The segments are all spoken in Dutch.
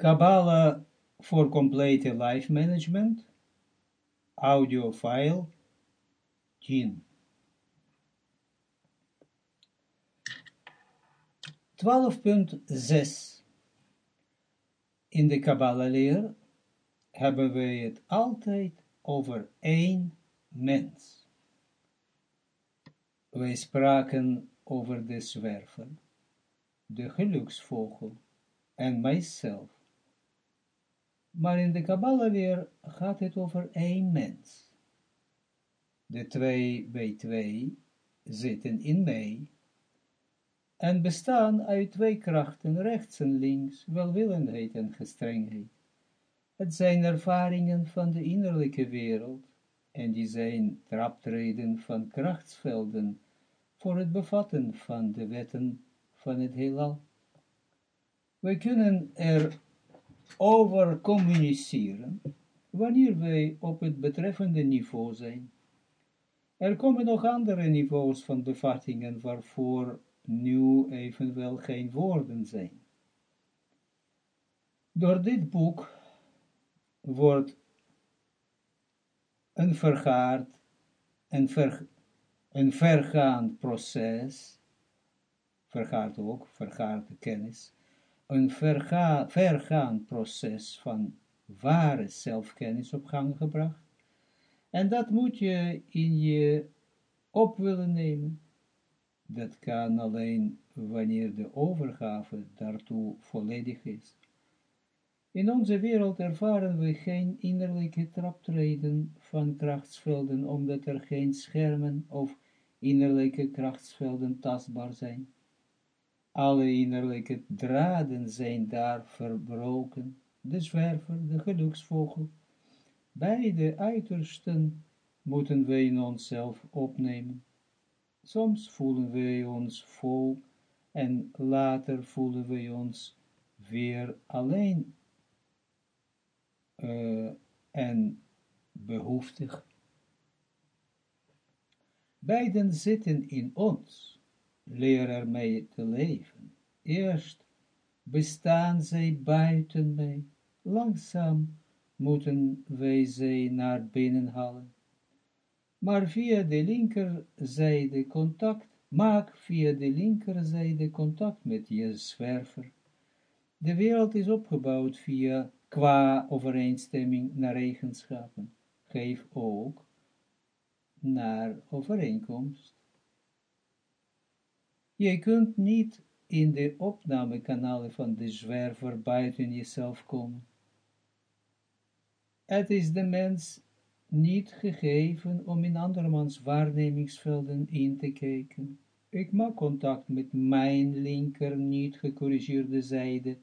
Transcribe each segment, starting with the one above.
Kabbalah for Complete Life Management, audio file 10. 12.6 In de Kabbalah-leer hebben wij het altijd over één mens. Wij spraken over de zwerver, de geluksvogel en mijzelf. Maar in de Kabbalah-leer gaat het over één mens. De twee bij twee zitten in mij en bestaan uit twee krachten, rechts en links, welwillendheid en gestrengheid. Het zijn ervaringen van de innerlijke wereld, en die zijn traptreden van krachtsvelden voor het bevatten van de wetten van het heelal. Wij kunnen er over communiceren, wanneer wij op het betreffende niveau zijn. Er komen nog andere niveaus van bevattingen waarvoor nu evenwel geen woorden zijn. Door dit boek wordt een vergaard, een, ver, een vergaand proces, vergaard ook, vergaard kennis, een verga, vergaand proces van ware zelfkennis op gang gebracht. En dat moet je in je op willen nemen. Dat kan alleen wanneer de overgave daartoe volledig is. In onze wereld ervaren we geen innerlijke traptreden van krachtsvelden, omdat er geen schermen of innerlijke krachtsvelden tastbaar zijn. Alle innerlijke draden zijn daar verbroken, de zwerver, de geluksvogel. Beide uitersten moeten wij in onszelf opnemen. Soms voelen wij ons vol en later voelen wij ons weer alleen uh, en behoeftig. Beiden zitten in ons leer ermee te leven. Eerst bestaan zij buiten mij, langzaam moeten wij zij naar binnen halen. Maar via de linkerzijde contact, maak via de linkerzijde contact met je zwerver. De wereld is opgebouwd via qua overeenstemming naar eigenschappen. Geef ook naar overeenkomst je kunt niet in de opnamekanalen van de zwerver buiten jezelf komen. Het is de mens niet gegeven om in andermans waarnemingsvelden in te kijken. Ik maak contact met mijn linker niet gecorrigeerde zijde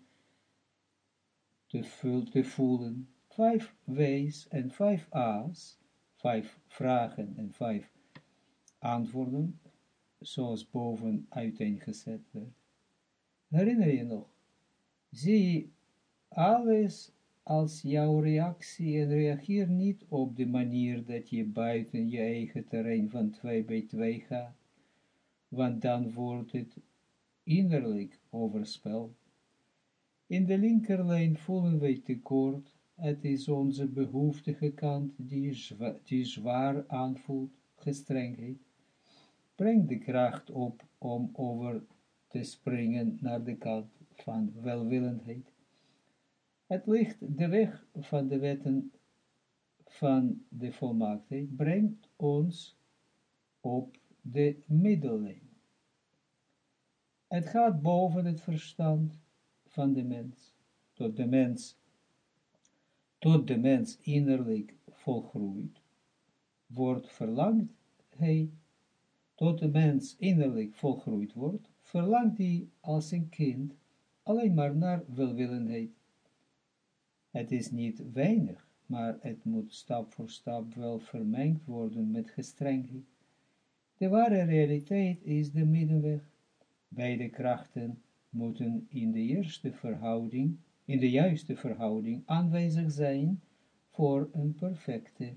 te, te voelen. Vijf W's en vijf A's, vijf vragen en vijf antwoorden zoals boven uiteengezet werd. Herinner je nog? Zie alles als jouw reactie en reageer niet op de manier dat je buiten je eigen terrein van twee bij twee gaat, want dan wordt het innerlijk overspel. In de linkerlijn voelen wij tekort, het is onze behoeftige kant die, die zwaar aanvoelt, gestrengheid breng de kracht op om over te springen naar de kant van welwillendheid. Het licht, de weg van de wetten van de volmaaktheid, brengt ons op de middellijn. Het gaat boven het verstand van de mens, tot de mens, tot de mens innerlijk volgroeit, wordt verlangd hij tot de mens innerlijk volgroeid wordt, verlangt hij als een kind alleen maar naar welwillendheid. Het is niet weinig, maar het moet stap voor stap wel vermengd worden met gestrengheid. De ware realiteit is de middenweg. Beide krachten moeten in de eerste verhouding, in de juiste verhouding aanwezig zijn voor een perfecte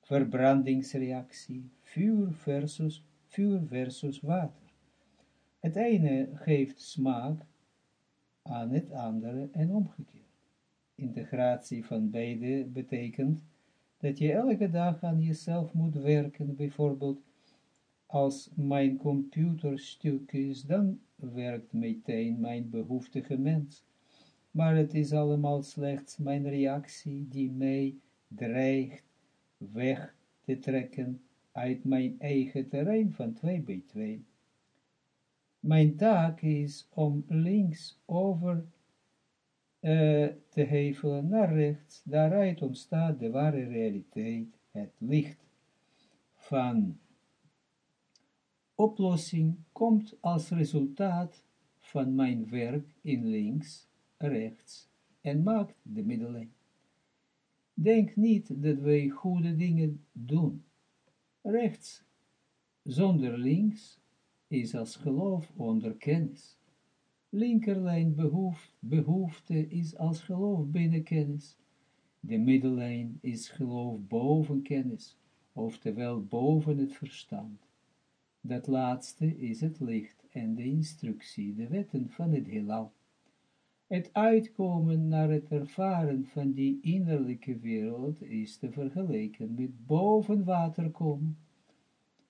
verbrandingsreactie, vuur versus vuur versus water. Het ene geeft smaak aan het andere en omgekeerd. integratie van beide betekent dat je elke dag aan jezelf moet werken, bijvoorbeeld als mijn computer stuk is, dan werkt meteen mijn behoeftige mens. Maar het is allemaal slechts mijn reactie die mij dreigt weg te trekken uit mijn eigen terrein van 2 bij 2. Mijn taak is om links over uh, te hevelen naar rechts. Daaruit ontstaat de ware realiteit, het licht van oplossing komt als resultaat van mijn werk in links, rechts en maakt de middellijn. Denk niet dat wij goede dingen doen. Rechts zonder links is als geloof onder kennis. Linkerlijn behoef, behoefte is als geloof binnen kennis. De middellijn is geloof boven kennis, oftewel boven het verstand. Dat laatste is het licht en de instructie, de wetten van het heelal. Het uitkomen naar het ervaren van die innerlijke wereld is te vergelijken met boven water komen.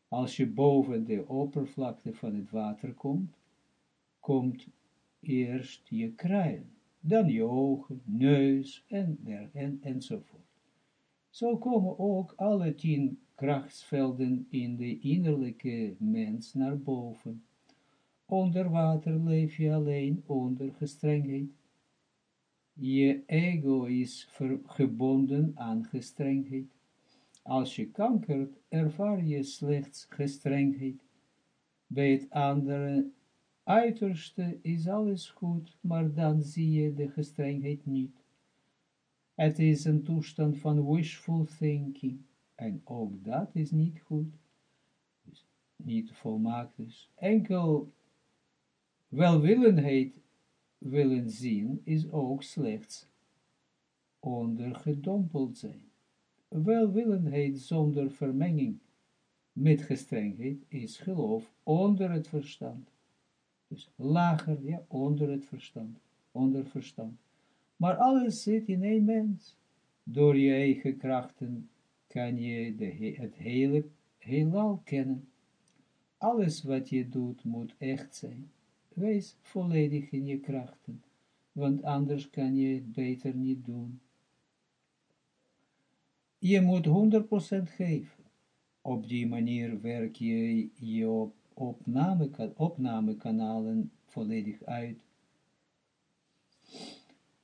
Als je boven de oppervlakte van het water komt, komt eerst je kruin, dan je ogen, neus en, en, enzovoort. Zo komen ook alle tien krachtsvelden in de innerlijke mens naar boven. Onder water leef je alleen onder gestrengheid. Je ego is gebonden aan gestrengheid. Als je kankert, ervaar je slechts gestrengheid. Bij het andere uiterste is alles goed, maar dan zie je de gestrengheid niet. Het is een toestand van wishful thinking, en ook dat is niet goed, dus niet volmaakt is. Enkel welwillenheid willen zien, is ook slechts ondergedompeld zijn. Welwillenheid zonder vermenging met gestrengheid is geloof onder het verstand. Dus lager, ja, onder het verstand, onder verstand. Maar alles zit in één mens. Door je eigen krachten kan je de, het hele heelal kennen. Alles wat je doet moet echt zijn. Wees volledig in je krachten, want anders kan je het beter niet doen. Je moet 100% geven. Op die manier werk je je op opname, opnamekanalen volledig uit.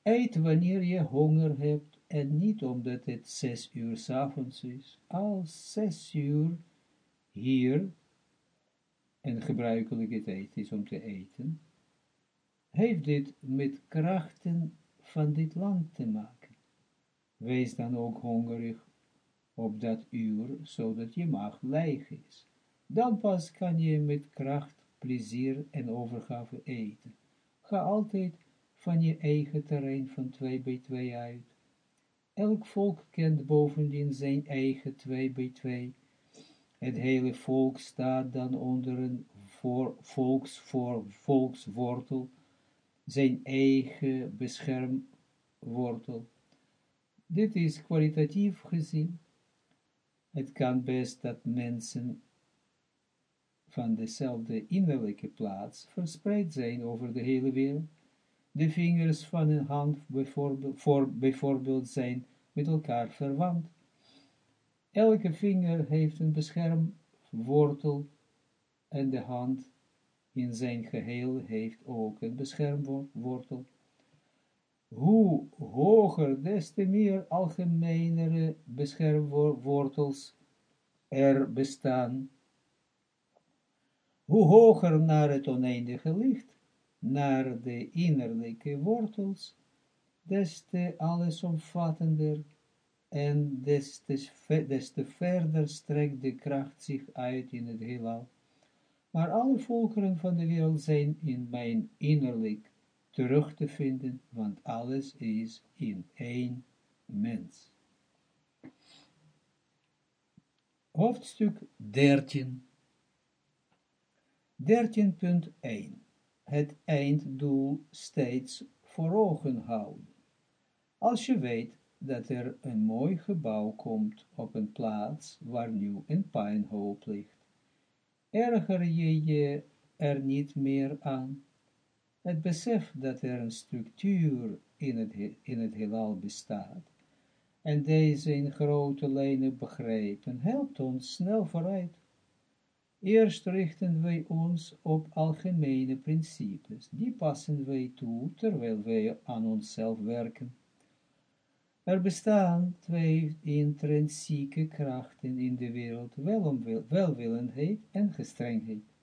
Eet wanneer je honger hebt en niet omdat het zes uur s avonds is. Als zes uur hier een gebruikelijke tijd is om te eten, heeft dit met krachten van dit land te maken. Wees dan ook hongerig op dat uur, zodat je maag leeg is. Dan pas kan je met kracht, plezier en overgave eten. Ga altijd van je eigen terrein van twee bij twee uit. Elk volk kent bovendien zijn eigen twee bij twee. Het hele volk staat dan onder een voor, volks, voor, volkswortel, zijn eigen beschermwortel. Dit is kwalitatief gezien. Het kan best dat mensen van dezelfde innerlijke plaats verspreid zijn over de hele wereld. De vingers van een hand bijvoorbeeld, voor, bijvoorbeeld zijn met elkaar verwant. Elke vinger heeft een beschermwortel en de hand in zijn geheel heeft ook een beschermwortel. Hoe hoger, des te meer algemenere beschermwortels er bestaan, hoe hoger naar het oneindige licht, naar de innerlijke wortels, des te allesomvattender en des te, verder strekt de kracht zich uit in het heelal. Maar alle volkeren van de wereld zijn in mijn innerlijk terug te vinden, want alles is in één mens. Hoofdstuk 13 13.1 Het einddoel steeds voor ogen houden. Als je weet dat er een mooi gebouw komt op een plaats waar nu een puinhoop ligt, erger je je er niet meer aan. Het besef dat er een structuur in het, in het heelal bestaat, en deze in grote lijnen begrijpen, helpt ons snel vooruit. Eerst richten wij ons op algemene principes, die passen wij toe, terwijl wij aan onszelf werken. Er bestaan twee intrinsieke krachten in de wereld, welwillendheid en gestrengheid.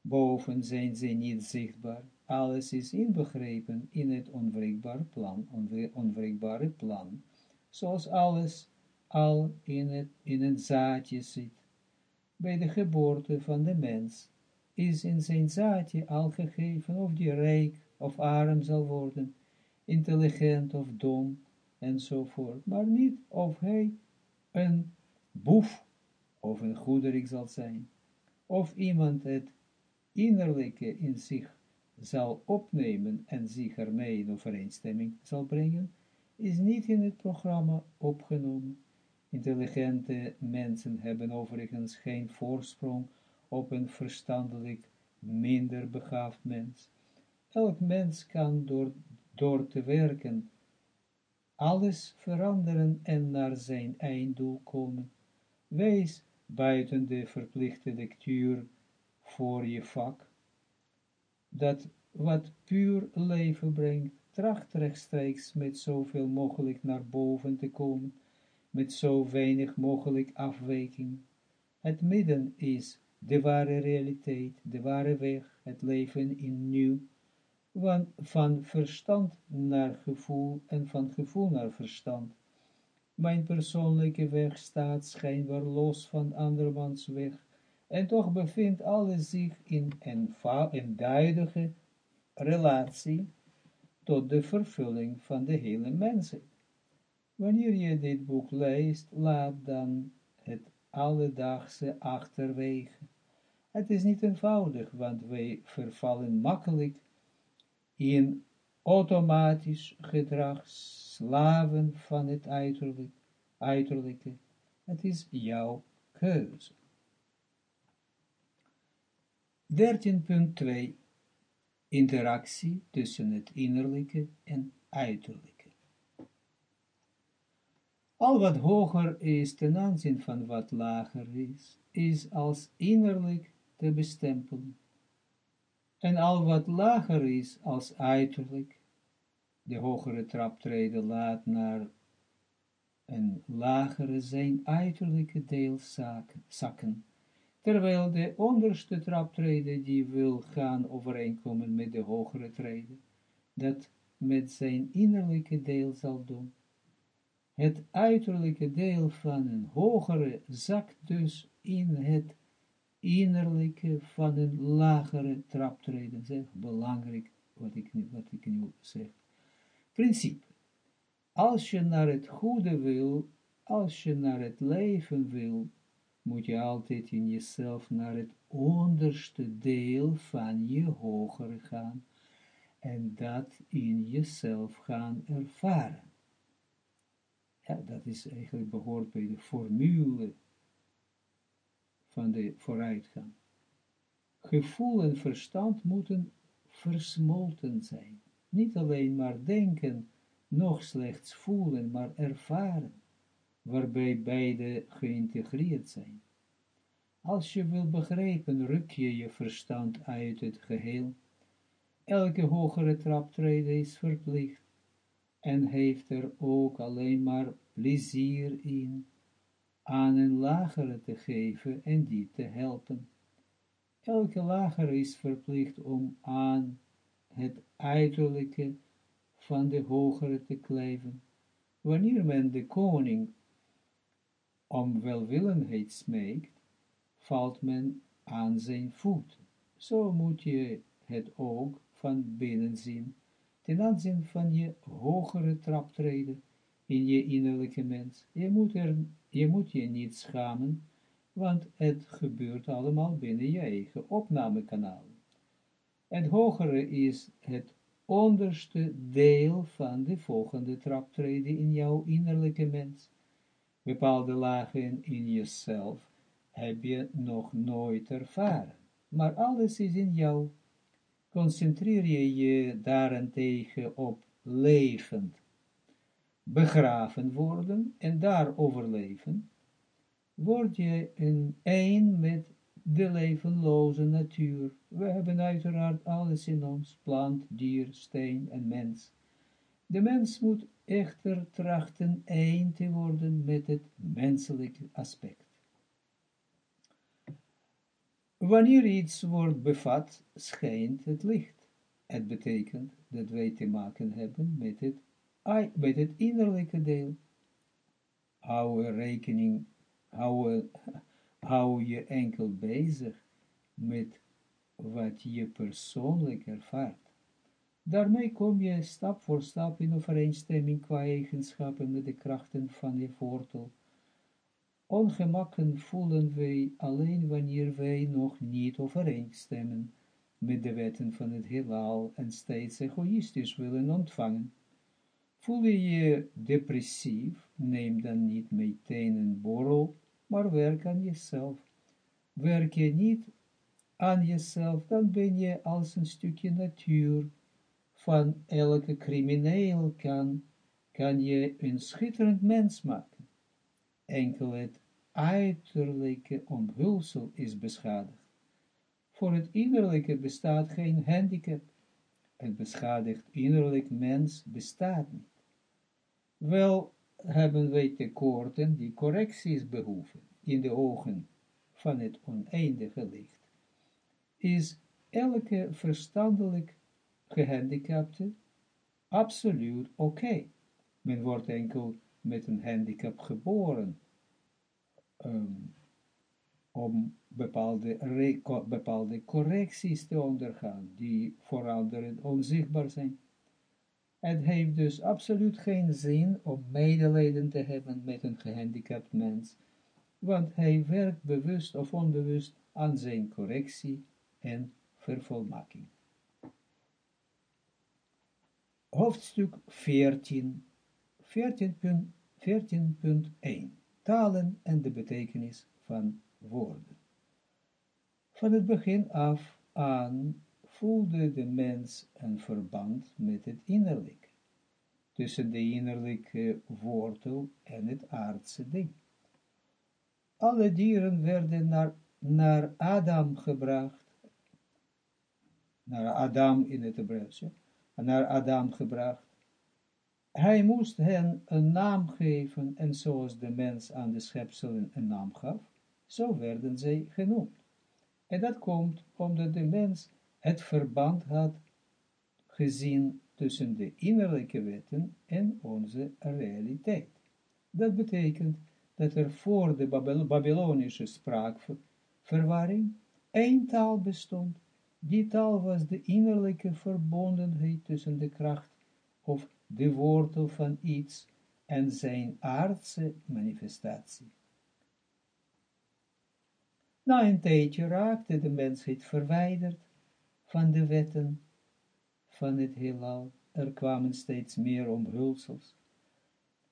Boven zijn ze niet zichtbaar, alles is inbegrepen in het onwrikbare plan, onwrikbare plan, zoals alles al in, het, in een zaadje zit. Bij de geboorte van de mens is in zijn zaadje al gegeven of die rijk of arm zal worden, intelligent of dom, enzovoort, maar niet of hij een boef of een goederik zal zijn, of iemand het innerlijke in zich zal opnemen en zich ermee in overeenstemming zal brengen, is niet in het programma opgenomen. Intelligente mensen hebben overigens geen voorsprong op een verstandelijk minder begaafd mens. Elk mens kan door, door te werken alles veranderen en naar zijn einddoel komen. Wees buiten de verplichte lectuur voor je vak, dat wat puur leven brengt, tracht rechtstreeks met zoveel mogelijk naar boven te komen, met zo weinig mogelijk afwijking. Het midden is de ware realiteit, de ware weg, het leven in nu, van, van verstand naar gevoel en van gevoel naar verstand. Mijn persoonlijke weg staat schijnbaar los van andermans weg, en toch bevindt alles zich in een, duidige relatie tot de vervulling van de hele mensheid. Wanneer je dit boek leest, laat dan het alledaagse achterwege. Het is niet eenvoudig, want wij vervallen makkelijk in automatisch gedrag, slaven van het uiterlijk, uiterlijke. Het is jouw keuze. 13.2 Interactie tussen het innerlijke en uiterlijke. Al wat hoger is ten aanzien van wat lager is, is als innerlijk te bestempelen. En al wat lager is als uiterlijk, de hogere traptreden laat naar een lagere zijn uiterlijke deel zakken terwijl de onderste traptreden die wil gaan overeenkomen met de hogere treden, dat met zijn innerlijke deel zal doen. Het uiterlijke deel van een hogere zakt dus in het innerlijke van een lagere traptreden. Zeg, belangrijk wat ik, wat ik nu zeg. Principe. Als je naar het goede wil, als je naar het leven wil, moet je altijd in jezelf naar het onderste deel van je hogere gaan en dat in jezelf gaan ervaren. Ja, dat is eigenlijk behoort bij de formule van de vooruitgang. Gevoel en verstand moeten versmolten zijn. Niet alleen maar denken, nog slechts voelen, maar ervaren waarbij beide geïntegreerd zijn. Als je wil begrijpen, ruk je je verstand uit het geheel. Elke hogere traptreden is verplicht en heeft er ook alleen maar plezier in aan een lagere te geven en die te helpen. Elke lagere is verplicht om aan het uiterlijke van de hogere te kleven. Wanneer men de koning om welwillendheid smeekt, valt men aan zijn voet. Zo moet je het ook van binnen zien, ten aanzien van je hogere traptreden in je innerlijke mens. Je moet, er, je moet je niet schamen, want het gebeurt allemaal binnen je eigen opnamekanaal. Het hogere is het onderste deel van de volgende traptreden in jouw innerlijke mens. Bepaalde lagen in jezelf heb je nog nooit ervaren, maar alles is in jou. Concentreer je je daarentegen op levend, begraven worden en daar overleven, word je in één met de levenloze natuur. We hebben uiteraard alles in ons, plant, dier, steen en mens. De mens moet echter trachten één te worden met het menselijke aspect. Wanneer iets wordt bevat, schijnt het licht. Het betekent dat wij te maken hebben met het, met het innerlijke deel. Hou rekening, hou, hou je enkel bezig met wat je persoonlijk ervaart. Daarmee kom je stap voor stap in overeenstemming qua eigenschappen met de krachten van je wortel. Ongemakken voelen wij alleen wanneer wij nog niet overeenstemmen met de wetten van het heelal en steeds egoïstisch willen ontvangen. Voel je je depressief, neem dan niet meteen een borrel, maar werk aan jezelf. Werk je niet aan jezelf, dan ben je als een stukje natuur. Van elke crimineel kan, kan je een schitterend mens maken. Enkel het uiterlijke omhulsel is beschadigd. Voor het innerlijke bestaat geen handicap. Het beschadigd innerlijk mens bestaat niet. Wel hebben wij tekorten die correcties behoeven in de ogen van het oneindige licht. Is elke verstandelijk gehandicapte absoluut oké. Men wordt enkel met een handicap geboren, um, om bepaalde, bepaalde correcties te ondergaan, die voor anderen onzichtbaar zijn. Het heeft dus absoluut geen zin om medelijden te hebben met een gehandicapt mens, want hij werkt bewust of onbewust aan zijn correctie en vervolmaking. Hoofdstuk 14, 14.1 14 Talen en de betekenis van woorden. Van het begin af aan voelde de mens een verband met het innerlijke, tussen de innerlijke wortel en het aardse ding. Alle dieren werden naar, naar Adam gebracht, naar Adam in het Hebreeuws, naar Adam gebracht. Hij moest hen een naam geven, en zoals de mens aan de schepselen een naam gaf, zo werden zij genoemd. En dat komt omdat de mens het verband had gezien tussen de innerlijke wetten en onze realiteit. Dat betekent dat er voor de Babylonische spraakverwarring één taal bestond. Die taal was de innerlijke verbondenheid tussen de kracht of de wortel van iets en zijn aardse manifestatie. Na een tijdje raakte de mensheid verwijderd van de wetten van het heelal. Er kwamen steeds meer omhulsels.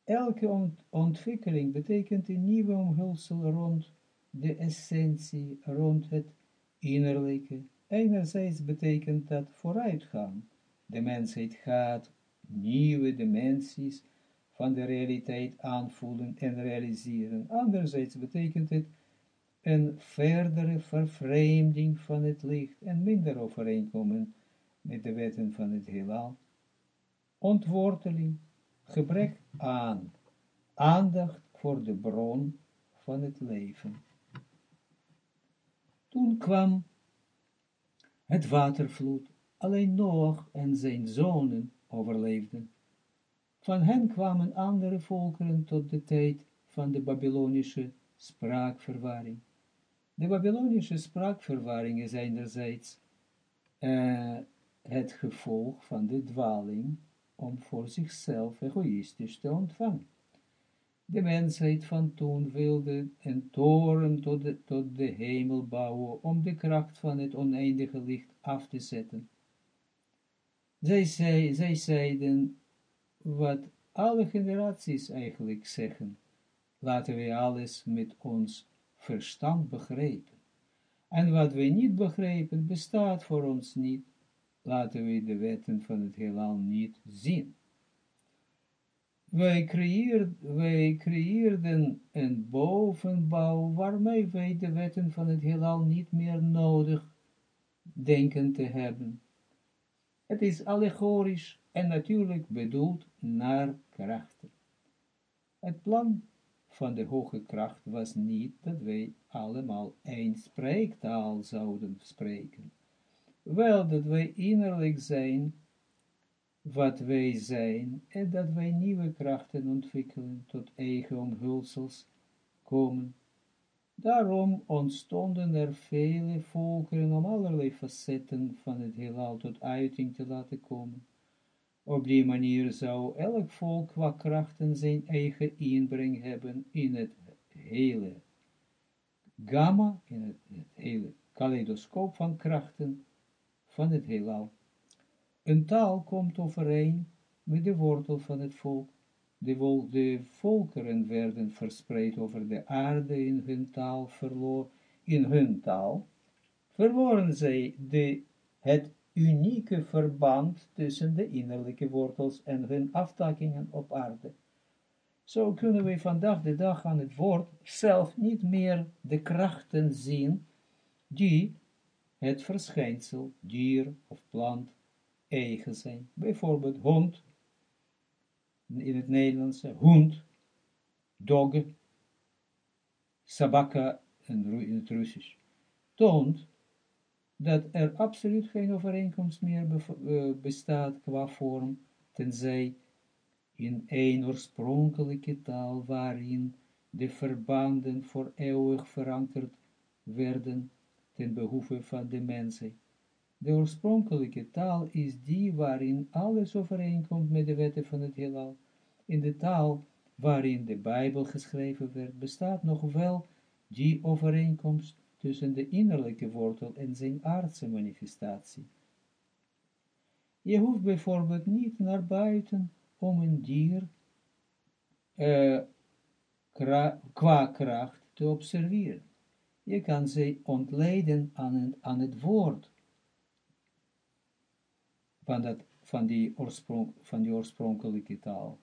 Elke ontwikkeling betekent een nieuwe omhulsel rond de essentie, rond het innerlijke. Enerzijds betekent dat vooruitgang. De mensheid gaat nieuwe dimensies van de realiteit aanvoelen en realiseren. Anderzijds betekent het een verdere vervreemding van het licht en minder overeenkomen met de wetten van het heelal. Ontworteling, gebrek aan aandacht voor de bron van het leven. Toen kwam het watervloed, alleen Noach en zijn zonen overleefden. Van hen kwamen andere volkeren tot de tijd van de Babylonische spraakverwarring. De Babylonische spraakverwarring is enerzijds uh, het gevolg van de dwaling om voor zichzelf egoïstisch te ontvangen. De mensheid van toen wilde een toren tot de, tot de hemel bouwen om de kracht van het oneindige licht af te zetten. zij, zei, zij zeiden wat alle generaties eigenlijk zeggen. Laten we alles met ons verstand begrijpen. En wat we niet begrijpen, bestaat voor ons niet. Laten we de wetten van het heelal niet zien. Wij, creëer, wij creëerden een bovenbouw waarmee wij de wetten van het heelal niet meer nodig denken te hebben. Het is allegorisch en natuurlijk bedoeld naar krachten. Het plan van de hoge kracht was niet dat wij allemaal één spreektaal zouden spreken. Wel dat wij innerlijk zijn wat wij zijn en dat wij nieuwe krachten ontwikkelen tot eigen omhulsels komen. Daarom ontstonden er vele volkeren om allerlei facetten van het heelal tot uiting te laten komen. Op die manier zou elk volk qua krachten zijn eigen inbreng hebben in het hele gamma, in het, hele kaleidoscoop van krachten van het heelal. Een taal komt overeen met de wortel van het volk. De, de volkeren werden verspreid over de aarde in hun taal verloor, in hun taal, verloren zij de, het unieke verband tussen de innerlijke wortels en hun aftakkingen op aarde. Zo kunnen we vandaag de dag aan het woord zelf niet meer de krachten zien die het verschijnsel, dier of plant eigen zijn. Bijvoorbeeld hond, in het Nederlandse, hond, dog, sabaka in het Russisch, toont dat er absoluut geen overeenkomst meer eh, bestaat qua vorm, tenzij in een oorspronkelijke taal waarin de verbanden voor eeuwig verankerd werden ten behoeve van de mensheid. De oorspronkelijke taal is die waarin alles overeenkomt met de wetten van het heelal. In de taal waarin de Bijbel geschreven werd, bestaat nog wel die overeenkomst tussen de innerlijke wortel en zijn aardse manifestatie. Je hoeft bijvoorbeeld niet naar buiten om een dier uh, qua kracht te observeren. Je kan ze ontleden aan het, aan het woord van, dat, van, die oorsprong, van die oorspronkelijke taal.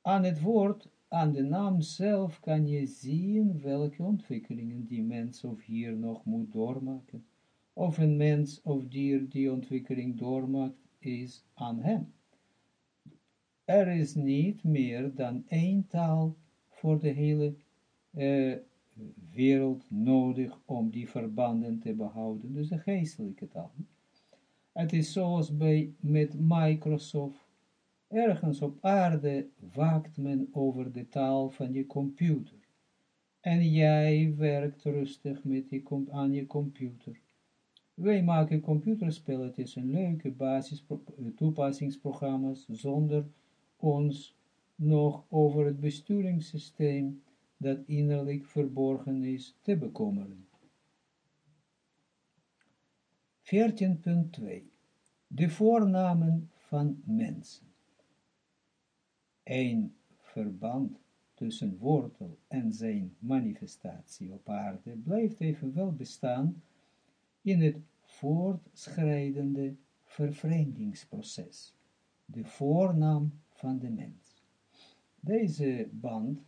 Aan het woord, aan de naam zelf kan je zien welke ontwikkelingen die mens of hier nog moet doormaken, of een mens of dier die ontwikkeling doormaakt, is aan hem. Er is niet meer dan één taal voor de hele uh, wereld nodig om die verbanden te behouden, dus de geestelijke taal. Het is zoals bij, met Microsoft. Ergens op aarde waakt men over de taal van je computer. En jij werkt rustig met je, aan je computer. Wij maken computerspelletjes en leuke basis toepassingsprogramma's zonder ons nog over het besturingssysteem dat innerlijk verborgen is te bekommeren. 14.2 De voornamen van mensen Een verband tussen wortel en zijn manifestatie op aarde blijft evenwel bestaan in het voortschrijdende vervreemdingsproces, de voornaam van de mens. Deze band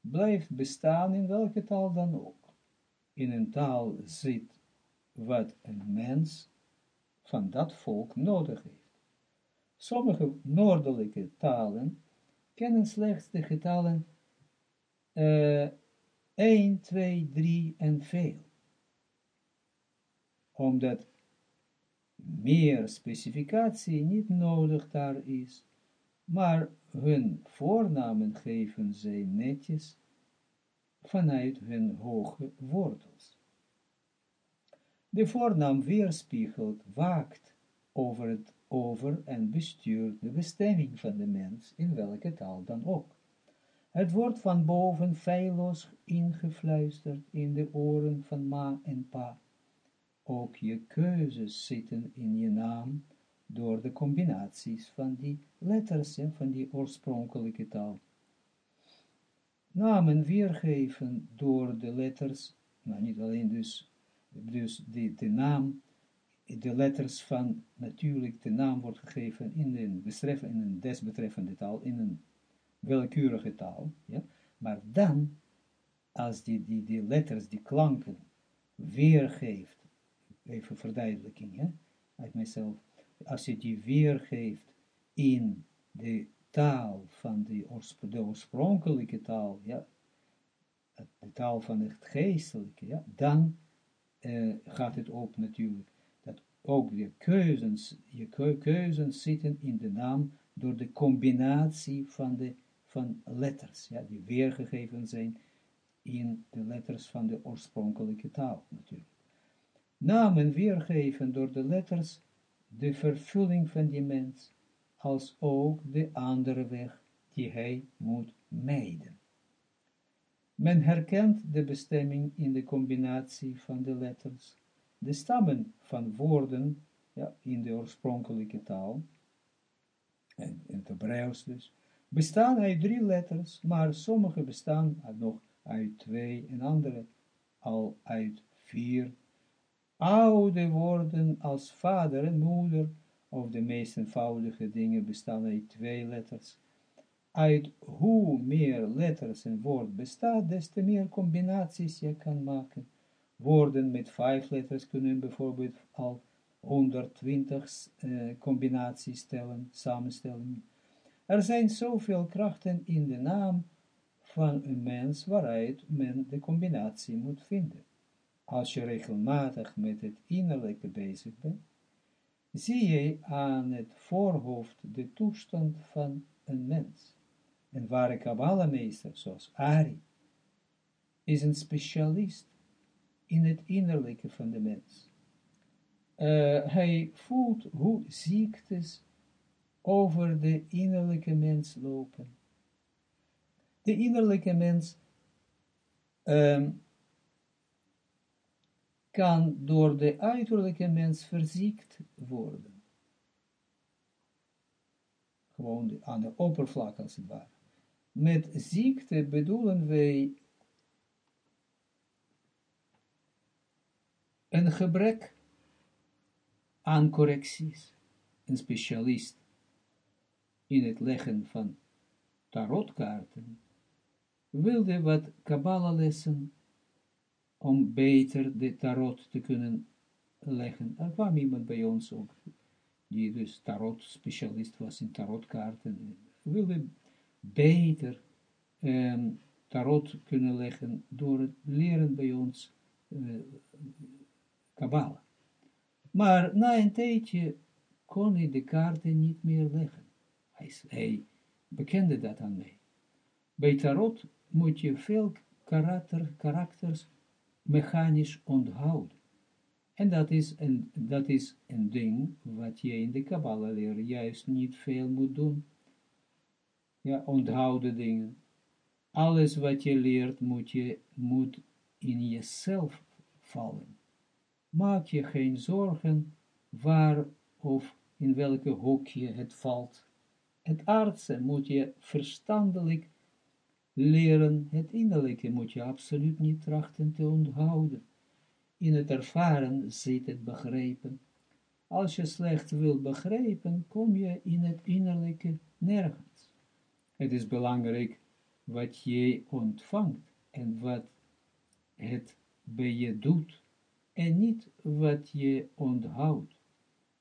blijft bestaan in welke taal dan ook. In een taal zit wat een mens van dat volk nodig heeft. Sommige noordelijke talen kennen slechts de getallen uh, 1, 2, 3 en veel. Omdat meer specificatie niet nodig daar is, maar hun voornamen geven zij netjes vanuit hun hoge wortels. De voornaam weerspiegelt, waakt over het over en bestuurt de bestemming van de mens, in welke taal dan ook. Het wordt van boven feilloos ingefluisterd in de oren van ma en pa. ook je keuzes zitten in je naam, door de combinaties van die letters, ja, van die oorspronkelijke taal. Namen weergeven door de letters, nou niet alleen dus, dus de naam, de letters van, natuurlijk de naam wordt gegeven in een, in een desbetreffende taal, in een willekeurige taal, ja, maar dan, als die, die, die letters, die klanken, weergeeft, even verduidelijking, ja, uit mijzelf, als je die weergeeft in de taal van de, oorspronkelijke taal, ja, de taal van het geestelijke, ja, dan uh, gaat het ook natuurlijk, ook je keuzes, je keuzes zitten in de naam door de combinatie van de van letters, ja, die weergegeven zijn in de letters van de oorspronkelijke taal, natuurlijk. Namen weergeven door de letters de vervulling van die mens, als ook de andere weg die hij moet mijden. Men herkent de bestemming in de combinatie van de letters, de stammen van woorden, ja, in de oorspronkelijke taal, en in het Hebreeuws dus, bestaan uit drie letters, maar sommige bestaan nog uit twee en andere al uit vier. Oude woorden als vader en moeder, of de meest eenvoudige dingen bestaan uit twee letters. Uit hoe meer letters een woord bestaat, des te meer combinaties je kan maken. Woorden met vijf letters kunnen bijvoorbeeld al 120 uh, eh, combinaties stellen, samenstellen. Er zijn zoveel krachten in de naam van een mens waaruit men de combinatie moet vinden. Als je regelmatig met het innerlijke bezig bent, zie je aan het voorhoofd de toestand van een mens. Een ware Kabbalah-meester, zoals Ari, is een specialist in het innerlijke van de mens. Uh, hij voelt hoe ziektes over de innerlijke mens lopen. De innerlijke mens um, kan door de uiterlijke mens verziekt worden. Gewoon aan de oppervlak als het ware. Met ziekte bedoelen wij een gebrek aan correcties. Een specialist in het leggen van tarotkaarten, wilde wat Kabbalah-lessen om beter de tarot te kunnen leggen. Er kwam iemand bij ons ook, die dus tarot-specialist was in tarotkaarten, wilde beter um, tarot kunnen leggen door het leren bij ons uh, Kabbalah. Maar na een tijdje kon hij de kaarten niet meer leggen. Hij, bekende dat aan mij. Bij tarot moet je veel karakter, karakters mechanisch onthouden. En dat is, een, dat is een ding wat je in de Kabbalah leer juist niet veel moet doen. Ja, onthouden dingen. Alles wat je leert moet, je, moet in jezelf vallen. Maak je geen zorgen waar of in welke hoekje het valt het aardse moet je verstandelijk leren, het innerlijke moet je absoluut niet trachten te onthouden. In het ervaren zit het begrepen. Als je slecht wil begrijpen, kom je in het innerlijke nergens. Het is belangrijk wat je ontvangt en wat het bij je doet, en niet wat je onthoudt.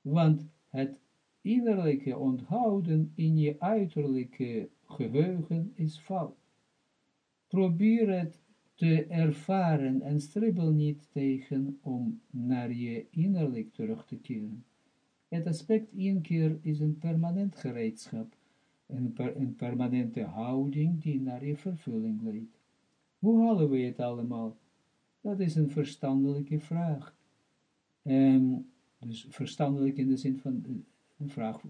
Want het innerlijke onthouden in je uiterlijke geheugen is fout. Probeer het te ervaren en stribbel niet tegen om naar je innerlijk terug te keren. Het aspect inkeer is een permanent gereedschap, een, een permanente houding die naar je vervulling leidt. Hoe halen we het allemaal? Dat is een verstandelijke vraag. Um, dus verstandelijk in de zin van een vraag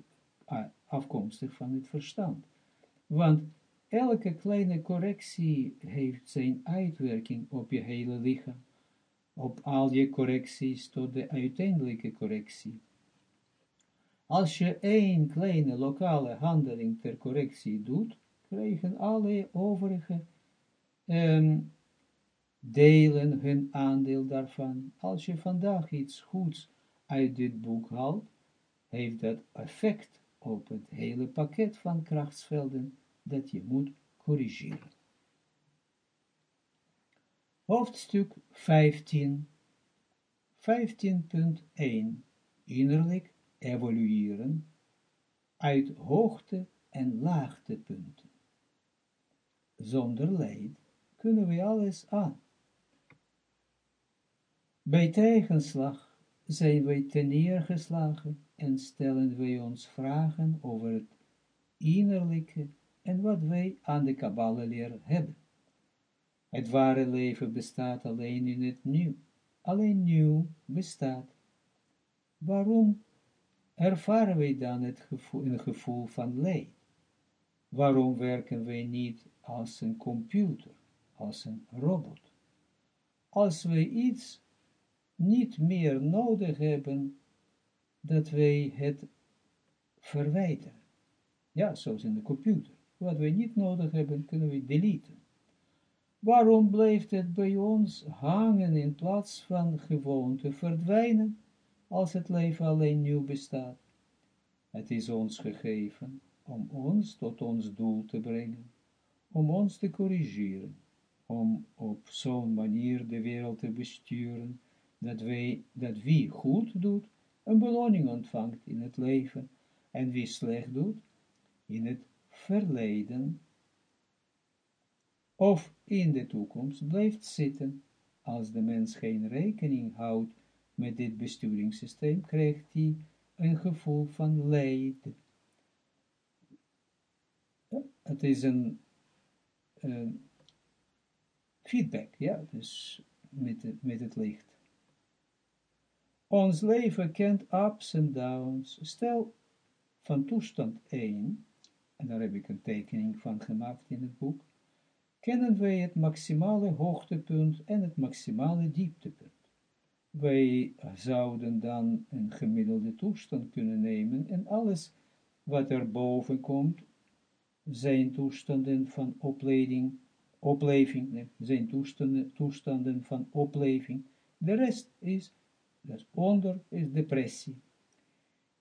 afkomstig van het verstand. Want elke kleine correctie heeft zijn uitwerking op je hele lichaam. op al je correcties tot de uiteindelijke correctie. Als je één kleine lokale handeling ter correctie doet, krijgen alle overige um, delen hun aandeel daarvan. Als je vandaag iets goeds uit dit boek haalt, heeft dat effect op het hele pakket van krachtsvelden dat je moet corrigeren. Hoofdstuk 15 15.1 Innerlijk evolueren uit hoogte- en laagtepunten. Zonder leid kunnen we alles aan. Bij tegenslag zijn wij ten neergeslagen en stellen wij ons vragen over het innerlijke en wat wij aan de Kabbalah-leer hebben. Het ware leven bestaat alleen in het nieuw. Alleen nieuw bestaat. Waarom ervaren wij dan het gevoel, een gevoel van leed? Waarom werken wij niet als een computer, als een robot? Als wij iets niet meer nodig hebben, dat wij het verwijderen. Ja, zoals in de computer. Wat wij niet nodig hebben, kunnen we deleten. Waarom blijft het bij ons hangen in plaats van gewoon te verdwijnen, als het leven alleen nieuw bestaat? Het is ons gegeven om ons tot ons doel te brengen, om ons te corrigeren, om op zo'n manier de wereld te besturen, dat, dat wie goed doet, een beloning ontvangt in het leven, en wie slecht doet, in het verleden of in de toekomst blijft zitten. Als de mens geen rekening houdt met dit besturingssysteem, krijgt hij een gevoel van leed. Het is een, feedback, ja, dus met, met het licht. Ons leven kent ups en downs. Stel van toestand 1, en daar heb ik een tekening van gemaakt in het boek, kennen wij het maximale hoogtepunt en het maximale dieptepunt. Wij zouden dan een gemiddelde toestand kunnen nemen en alles wat er boven komt, zijn toestanden van opleiding, opleving, nee, zijn toestanden, toestanden van opleving. De rest is, dus onder is depressie.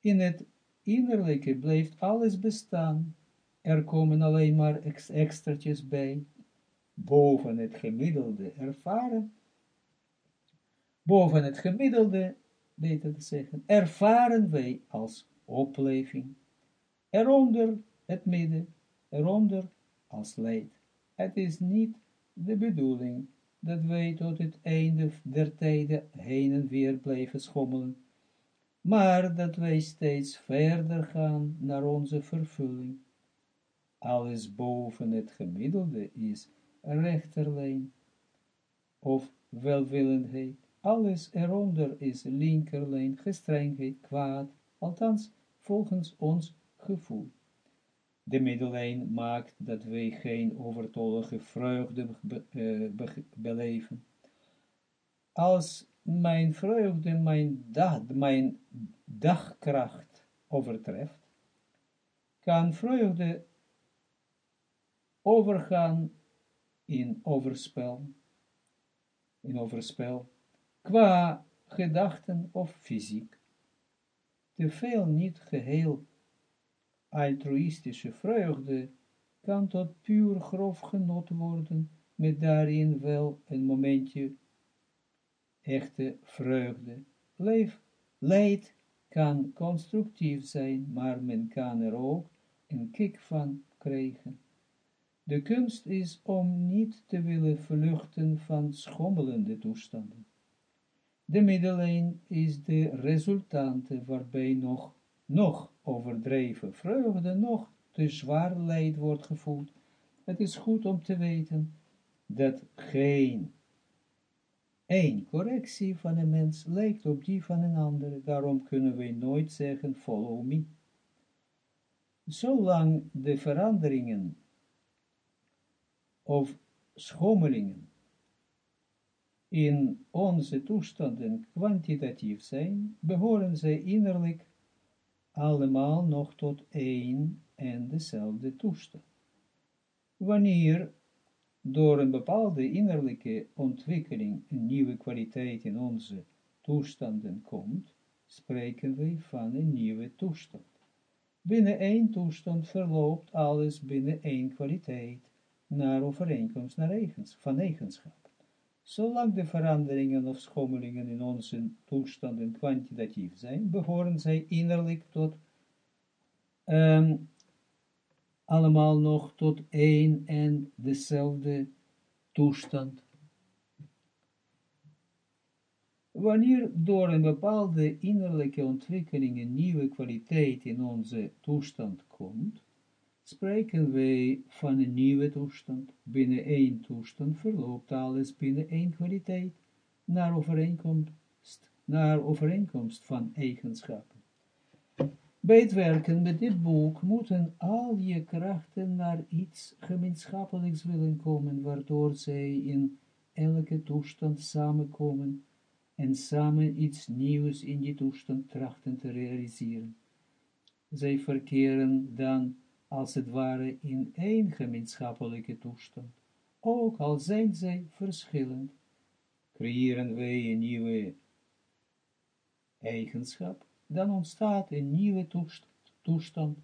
In het innerlijke blijft alles bestaan. Er komen alleen maar ex extraatjes bij boven het gemiddelde ervaren, boven het gemiddelde, beter te zeggen, ervaren wij als opleving, eronder het midden, eronder als leid. Het is niet de bedoeling dat wij tot het einde der tijden heen en weer blijven schommelen, maar dat wij steeds verder gaan naar onze vervulling. Alles boven het gemiddelde is rechterlijn of welwillendheid. Alles eronder is linkerlijn, gestrengheid, kwaad, althans volgens ons gevoel. De middellijn maakt dat wij geen overtollige vreugde be, beleven. Als mijn vreugde mijn, dag, mijn dagkracht overtreft, kan vreugde overgaan in overspel, in overspel, qua gedachten of fysiek. Te veel niet geheel altruïstische vreugde kan tot puur grof genot worden, met daarin wel een momentje echte vreugde. Leef, leid kan constructief zijn, maar men kan er ook een kick van krijgen. De kunst is om niet te willen vluchten van schommelende toestanden. De middellijn is de resultante waarbij nog, nog overdreven vreugde, nog te zwaar leid wordt gevoeld. Het is goed om te weten dat geen één correctie van een mens lijkt op die van een ander. Daarom kunnen we nooit zeggen, follow me. Zolang de veranderingen of schommelingen in onze toestanden kwantitatief zijn, behoren zij innerlijk allemaal nog tot één en dezelfde toestand. Wanneer door een bepaalde innerlijke ontwikkeling een nieuwe kwaliteit in onze toestanden komt, spreken we van een nieuwe toestand. Binnen één toestand verloopt alles binnen één kwaliteit, naar overeenkomst naar eigens, van eigenschap. Zolang de veranderingen of schommelingen in onze toestanden kwantitatief zijn, behoren zij innerlijk tot um, allemaal nog tot één en dezelfde toestand. Wanneer door een bepaalde innerlijke ontwikkeling een nieuwe kwaliteit in onze toestand komt, spreken wij van een nieuwe toestand. Binnen één toestand verloopt alles binnen één kwaliteit, naar overeenkomst, naar overeenkomst van eigenschappen. Bij het werken met dit boek moeten al je krachten naar iets gemeenschappelijks willen komen, waardoor zij in elke toestand samenkomen en samen iets nieuws in die toestand trachten te realiseren. Zij verkeren dan als het ware in één gemeenschappelijke toestand, ook al zijn zij verschillend, creëren wij een nieuwe eigenschap, dan ontstaat een nieuwe toestand.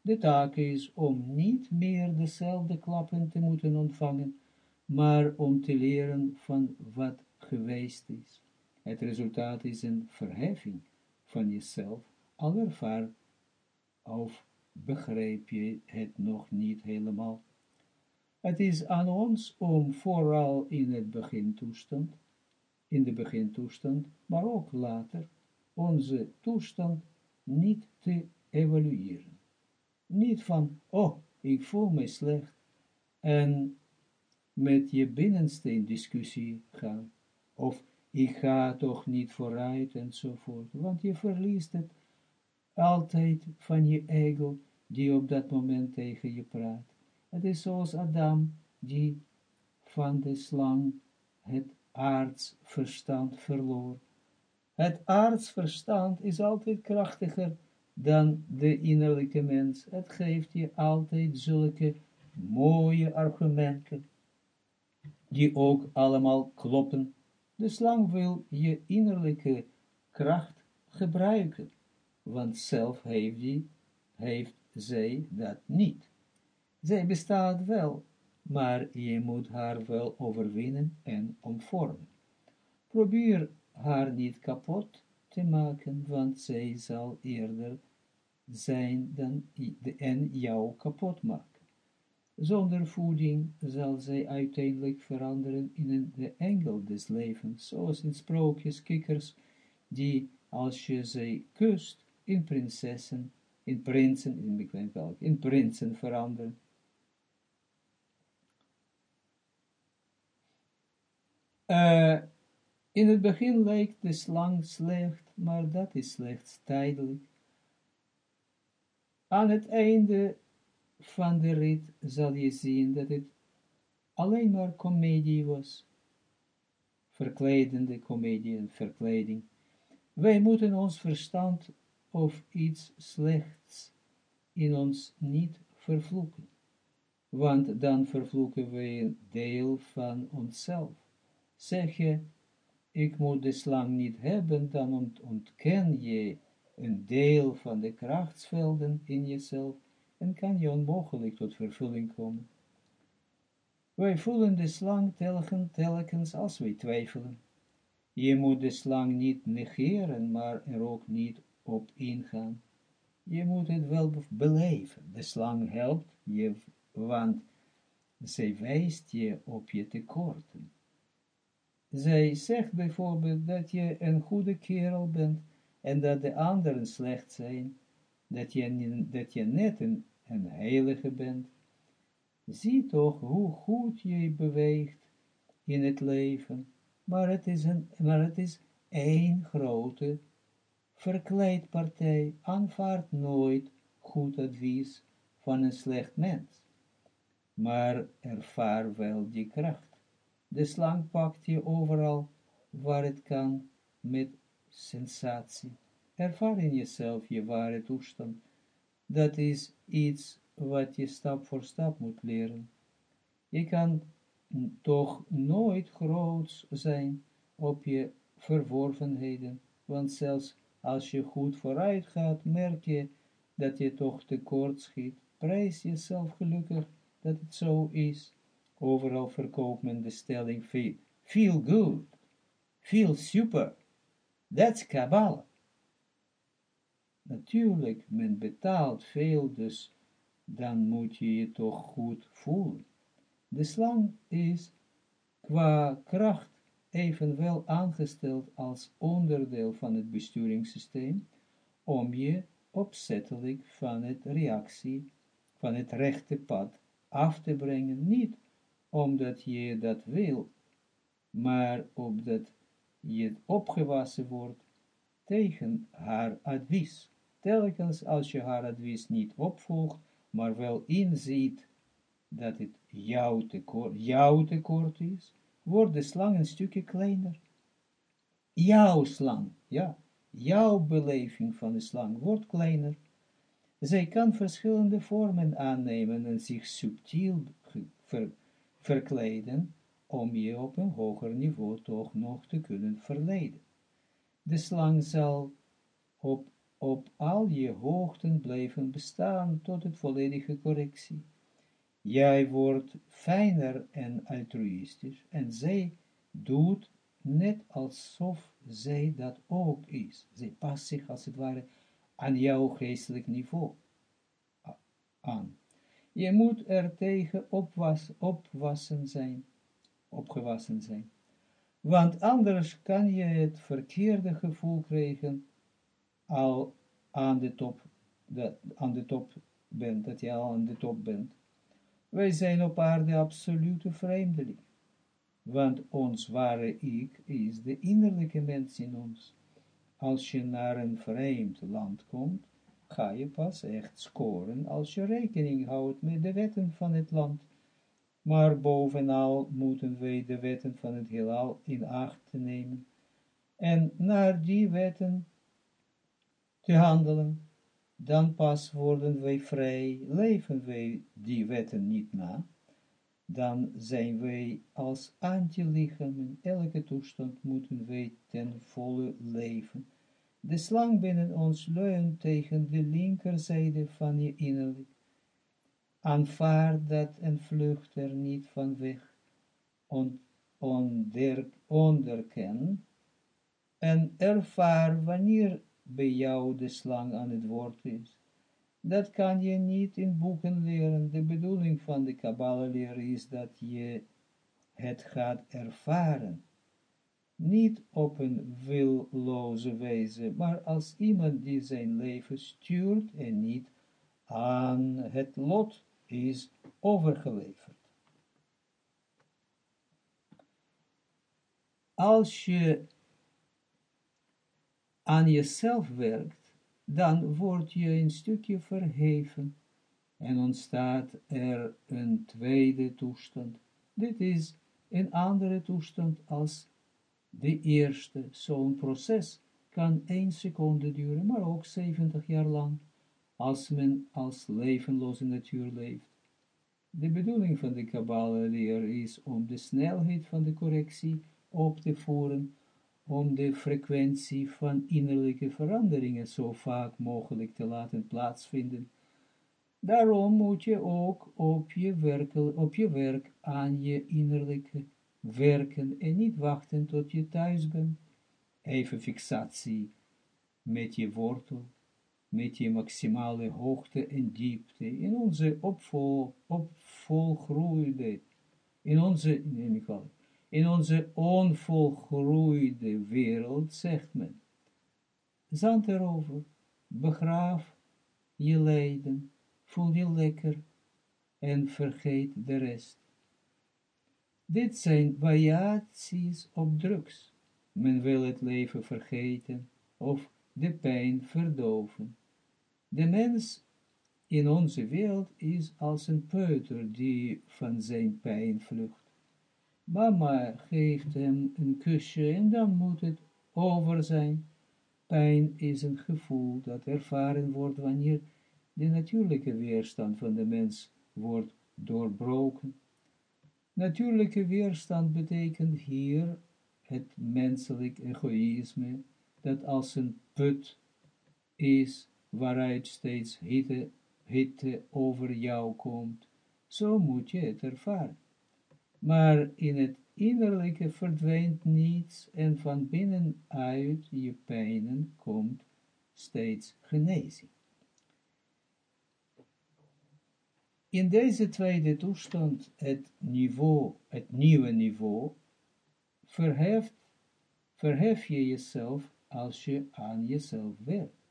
De taak is om niet meer dezelfde klappen te moeten ontvangen, maar om te leren van wat geweest is. Het resultaat is een verheffing van jezelf, al ervaar of begrijp je het nog niet helemaal. Het is aan ons om vooral in het begintoestand, in de begintoestand, maar ook later, onze toestand niet te evalueren. Niet van, oh, ik voel me slecht, en met je binnenste in discussie gaan, of ik ga toch niet vooruit, enzovoort, want je verliest het altijd van je ego, die op dat moment tegen je praat. Het is zoals Adam, die van de slang het aardsverstand verloor. Het aardsverstand is altijd krachtiger dan de innerlijke mens. Het geeft je altijd zulke mooie argumenten, die ook allemaal kloppen. De slang wil je innerlijke kracht gebruiken want zelf heeft, die, heeft zij dat niet. Zij bestaat wel, maar je moet haar wel overwinnen en omvormen. Probeer haar niet kapot te maken, want zij zal eerder zijn dan en jou kapot maken. Zonder voeding zal zij uiteindelijk veranderen in de engel des levens, zoals in sprookjes, kikkers, die als je zij kust, in prinsessen, in prinsen, in bekend welk, in prinsen veranderen. Uh, in het begin lijkt de slang slecht, maar dat is slechts tijdelijk. Aan het einde van de rit zal je zien dat het alleen maar komedie was. Verkledende komedie en verkleding. Wij moeten ons verstand of iets slechts in ons niet vervloeken, want dan vervloeken wij een deel van onszelf. Zeg je, ik moet de slang niet hebben, dan ontken je een deel van de krachtsvelden in jezelf en kan je onmogelijk tot vervulling komen. Wij voelen de slang telkens, telkens als wij twijfelen. Je moet de slang niet negeren, maar er ook niet op ingaan. Je moet het wel beleven. De slang helpt je, want zij wijst je op je tekorten. Zij zegt bijvoorbeeld dat je een goede kerel bent en dat de anderen slecht zijn, dat je, dat je net een, een heilige bent. Zie toch hoe goed je beweegt in het leven, maar het is, een, maar het is één grote verkleedpartij aanvaardt nooit goed advies van een slecht mens, maar ervaar wel die kracht. De slang pakt je overal waar het kan met sensatie. Ervaar in jezelf je ware toestand. Dat is iets wat je stap voor stap moet leren. Je kan toch nooit groot zijn op je verworvenheden, want zelfs als je goed vooruit gaat, merk je dat je toch tekort schiet. Prijs jezelf gelukkig dat het zo is. Overal verkoopt men de stelling feel good, feel super. That's Kabbalah. Natuurlijk, men betaalt veel, dus dan moet je je toch goed voelen. De slang is qua kracht evenwel aangesteld als onderdeel van het besturingssysteem, om je opzettelijk van het reactie, van het rechte pad af te brengen, niet omdat je dat wil, maar opdat je opgewassen wordt tegen haar advies. Telkens als je haar advies niet opvolgt, maar wel inziet dat het jouw tekort, jouw tekort is, wordt de slang een stukje kleiner. Jouw slang, ja, jouw beleving van de slang wordt kleiner. Zij kan verschillende vormen aannemen en zich subtiel verkleden, om je op een hoger niveau toch nog te kunnen verleiden. De slang zal op, op al je hoogten blijven bestaan tot het volledige correctie. Jij wordt fijner en altruïstisch en zij doet net alsof zij dat ook is. Zij past zich als het ware aan jouw geestelijk niveau aan. Je moet er tegen opwas, opwassen zijn, opgewassen zijn. Want anders kan je het verkeerde gevoel krijgen al aan de top, aan de top bent, dat je al aan de top bent. Wij zijn op aarde absolute vreemdeling, want ons ware ik is de innerlijke mens in ons. Als je naar een vreemd land komt, ga je pas echt scoren als je rekening houdt met de wetten van het land. Maar bovenal moeten wij de wetten van het heelal in acht nemen en naar die wetten te handelen dan pas worden wij vrij, leven wij die wetten niet na, dan zijn wij als antilichaam in elke toestand moeten wij ten volle leven. De slang binnen ons leunt tegen de linkerzijde van je innerlijk. Aanvaard dat en vlucht er niet van weg, on, onder, onderken en ervaar wanneer bij jou de slang aan het woord is. Dat kan je niet in boeken leren. De bedoeling van de Kabbalah is dat je het gaat ervaren. Niet op een willoze wijze, maar als iemand die zijn leven stuurt en niet aan het lot is overgeleverd. Als je aan jezelf werkt, dan word je een stukje verheven en ontstaat er een tweede toestand. Dit is een andere toestand als de eerste. Zo'n proces kan één seconde duren, maar ook 70 jaar lang, als men als levenloze natuur leeft. De bedoeling van de Kabbalah-leer is om de snelheid van de correctie op te voeren, om de frequentie van innerlijke veranderingen zo vaak mogelijk te laten plaatsvinden. Daarom moet je ook op je, werkel, op je werk aan je innerlijke werken en niet wachten tot je thuis bent. Even fixatie met je wortel, met je maximale hoogte en diepte in onze opvol, opvolgroeide, in onze, neem ik in onze onvolgroeide wereld, zegt men. Zand erover, begraaf je lijden, voel je lekker en vergeet de rest. Dit zijn variaties op drugs. Men wil het leven vergeten of de pijn verdoven. De mens in onze wereld is als een peuter die van zijn pijn vlucht. Mama geeft hem een kusje en dan moet het over zijn. Pijn is een gevoel dat ervaren wordt wanneer de natuurlijke weerstand van de mens wordt doorbroken. Natuurlijke weerstand betekent hier het menselijk egoïsme, dat als een put is, waaruit steeds hitte, hitte over jou komt, zo moet je het ervaren. Maar in het innerlijke verdwijnt niets en van binnenuit je pijnen komt steeds genezing. In deze tweede toestand, het niveau, het nieuwe niveau, verheft, verhef je jezelf als je aan jezelf werkt.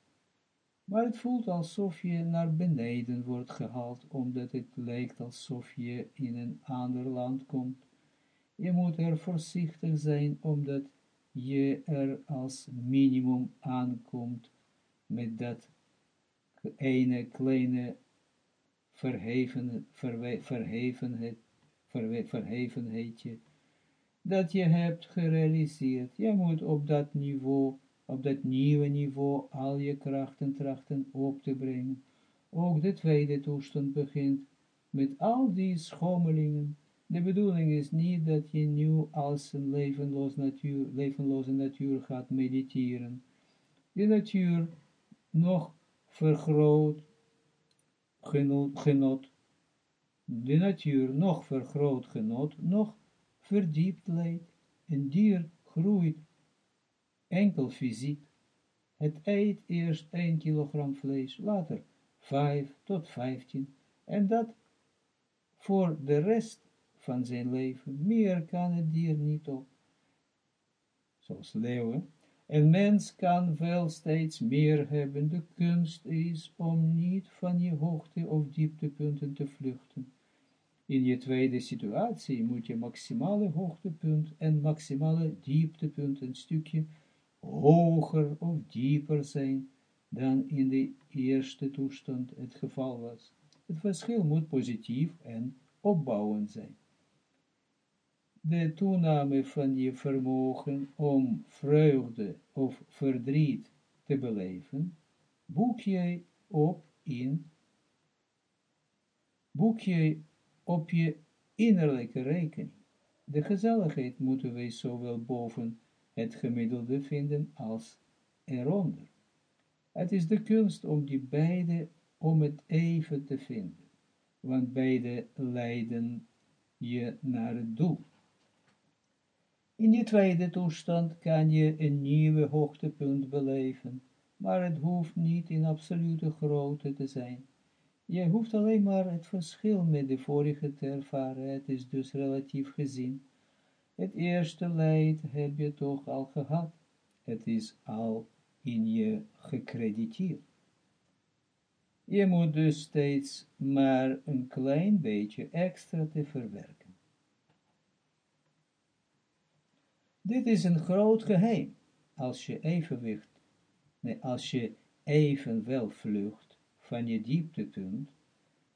Maar het voelt alsof je naar beneden wordt gehaald, omdat het lijkt alsof je in een ander land komt. Je moet er voorzichtig zijn, omdat je er als minimum aankomt met dat ene kleine verheven, verhevenheid, verhevenheidje, dat je hebt gerealiseerd. Je moet op dat niveau, op dat nieuwe niveau, al je krachten trachten op te brengen. Ook de tweede toestand begint met al die schommelingen. De bedoeling is niet dat je nu als een levenloos natuur, levenloze natuur gaat mediteren. De natuur nog vergroot genot, de natuur nog vergroot genot, nog verdiept leed, een dier groeit enkel fysiek, het eet eerst 1 kilogram vlees, later 5 tot 15, en dat voor de rest van zijn leven, meer kan het dier niet op. Zoals leeuwen, een mens kan wel steeds meer hebben. De kunst is om niet van je hoogte- of dieptepunten te vluchten. In je tweede situatie moet je maximale hoogtepunt en maximale dieptepunt een stukje hoger of dieper zijn dan in de eerste toestand het geval was. Het verschil moet positief en opbouwend zijn de toename van je vermogen om vreugde of verdriet te beleven, boek je op in, boek je op je innerlijke rekening. De gezelligheid moeten wij zowel boven het gemiddelde vinden als eronder. Het is de kunst om die beide om het even te vinden, want beide leiden je naar het doel. In die tweede toestand kan je een nieuwe hoogtepunt beleven, maar het hoeft niet in absolute grootte te zijn. Je hoeft alleen maar het verschil met de vorige te ervaren, het is dus relatief gezien. Het eerste leid heb je toch al gehad, het is al in je gecrediteerd. Je moet dus steeds maar een klein beetje extra te verwerken. Dit is een groot geheim. Als je evenwicht, nee, als je evenwel vlucht van je dieptepunt,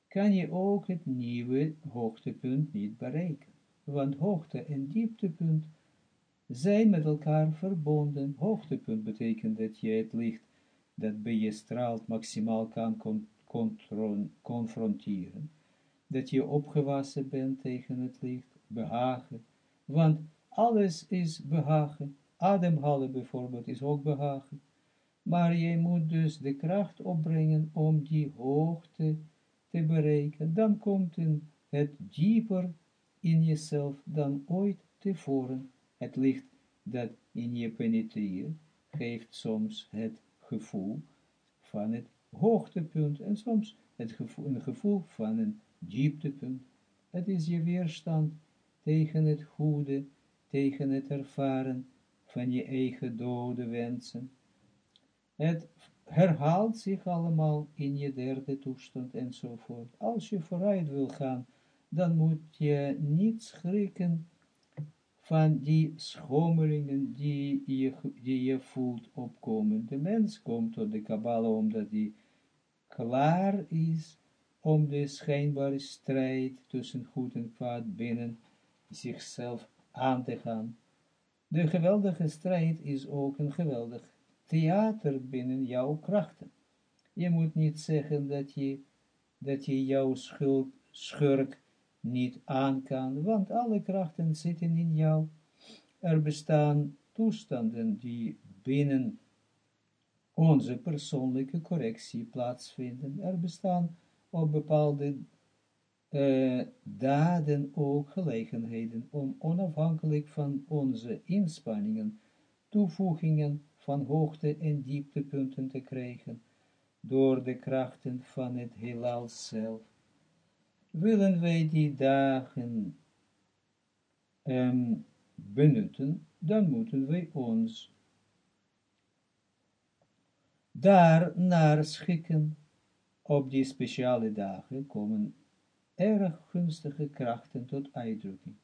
kan je ook het nieuwe hoogtepunt niet bereiken. Want hoogte en dieptepunt zijn met elkaar verbonden. Hoogtepunt betekent dat je het licht dat bij je straalt maximaal kan confronteren. Dat je opgewassen bent tegen het licht, behagen. Want alles is behagen. Ademhalen bijvoorbeeld is ook behagen. Maar je moet dus de kracht opbrengen om die hoogte te bereiken. Dan komt het dieper in jezelf dan ooit tevoren. Het licht dat in je penetreert, geeft soms het gevoel van het hoogtepunt en soms het gevoel, een gevoel van een dieptepunt. Het is je weerstand tegen het goede tegen het ervaren van je eigen dode wensen. Het herhaalt zich allemaal in je derde toestand enzovoort. Als je vooruit wil gaan, dan moet je niet schrikken van die schommelingen die je, die je voelt opkomen. De mens komt tot de Kabbalah omdat hij klaar is om de schijnbare strijd tussen goed en kwaad binnen zichzelf aan te gaan. De geweldige strijd is ook een geweldig theater binnen jouw krachten. Je moet niet zeggen dat je, dat je jouw schuld, schurk niet aan kan, want alle krachten zitten in jou. Er bestaan toestanden die binnen onze persoonlijke correctie plaatsvinden. Er bestaan op bepaalde uh, daden ook gelegenheden om onafhankelijk van onze inspanningen toevoegingen van hoogte- en dieptepunten te krijgen, door de krachten van het heelal zelf. Willen wij die dagen um, benutten, dan moeten wij ons daar naar schikken. Op die speciale dagen komen erg gunstige krachten tot uitdrukking.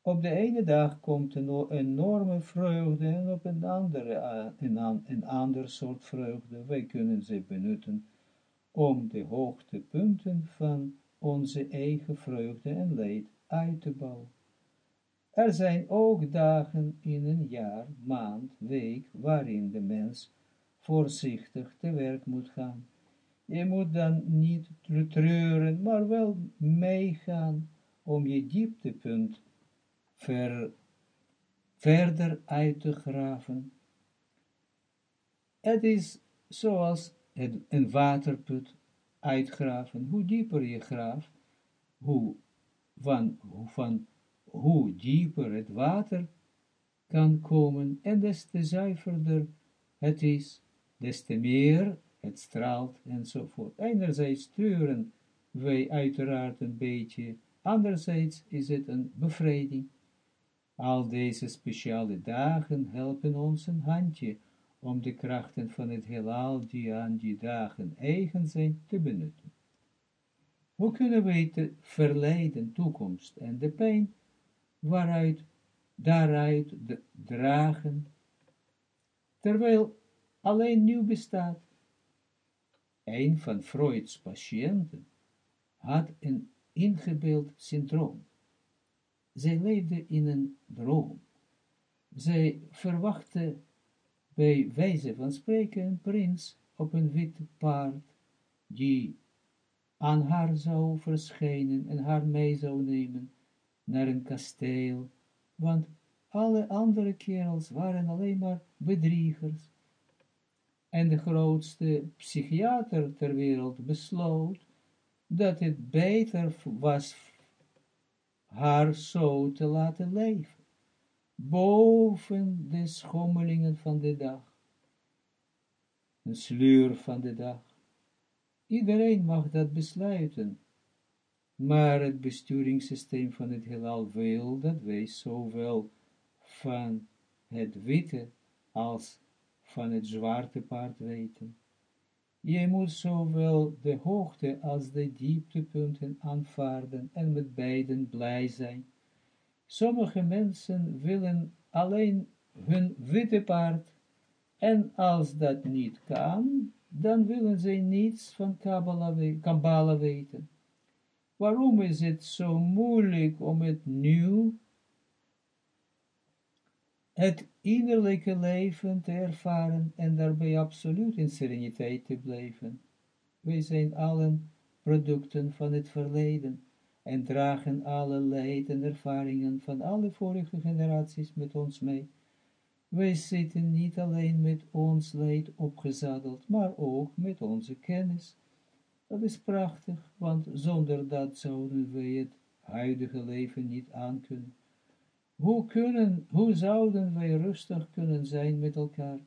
Op de ene dag komt een enorme vreugde en op een andere een, een ander soort vreugde. Wij kunnen ze benutten om de hoogtepunten van onze eigen vreugde en leed uit te bouwen. Er zijn ook dagen in een jaar, maand, week, waarin de mens voorzichtig te werk moet gaan. Je moet dan niet treuren, maar wel meegaan om je dieptepunt ver, verder uit te graven. Het is zoals het, een waterput uitgraven. Hoe dieper je graaft, hoe, van, van, hoe dieper het water kan komen en des te zuiverder het is, des te meer het straalt enzovoort. Enerzijds treuren wij uiteraard een beetje, anderzijds is het een bevrediging. Al deze speciale dagen helpen ons een handje om de krachten van het heelal die aan die dagen eigen zijn te benutten. Hoe kunnen wij te verleiden toekomst en de pijn waaruit, daaruit de, dragen, terwijl alleen nieuw bestaat. Een van Freud's patiënten had een ingebeeld syndroom. Zij leefde in een droom. Zij verwachtte bij wijze van spreken een prins op een wit paard, die aan haar zou verschijnen en haar mee zou nemen naar een kasteel, want alle andere kerels waren alleen maar bedriegers. En de grootste psychiater ter wereld besloot dat het beter was haar zo te laten leven, boven de schommelingen van de dag, een sleur van de dag. Iedereen mag dat besluiten, maar het besturingssysteem van het heelal wil dat wij zowel van het witte als van het zwarte paard weten. Je moet zowel de hoogte als de dieptepunten aanvaarden en met beiden blij zijn. Sommige mensen willen alleen hun witte paard, en als dat niet kan, dan willen ze niets van Kabbalah weten. Waarom is het zo moeilijk om het nieuw, het innerlijke leven te ervaren en daarbij absoluut in sereniteit te blijven? Wij zijn allen producten van het verleden en dragen alle leid en ervaringen van alle vorige generaties met ons mee. Wij zitten niet alleen met ons leid opgezadeld, maar ook met onze kennis dat is prachtig, want zonder dat zouden wij het huidige leven niet aankunnen. Hoe, kunnen, hoe zouden wij rustig kunnen zijn met elkaar?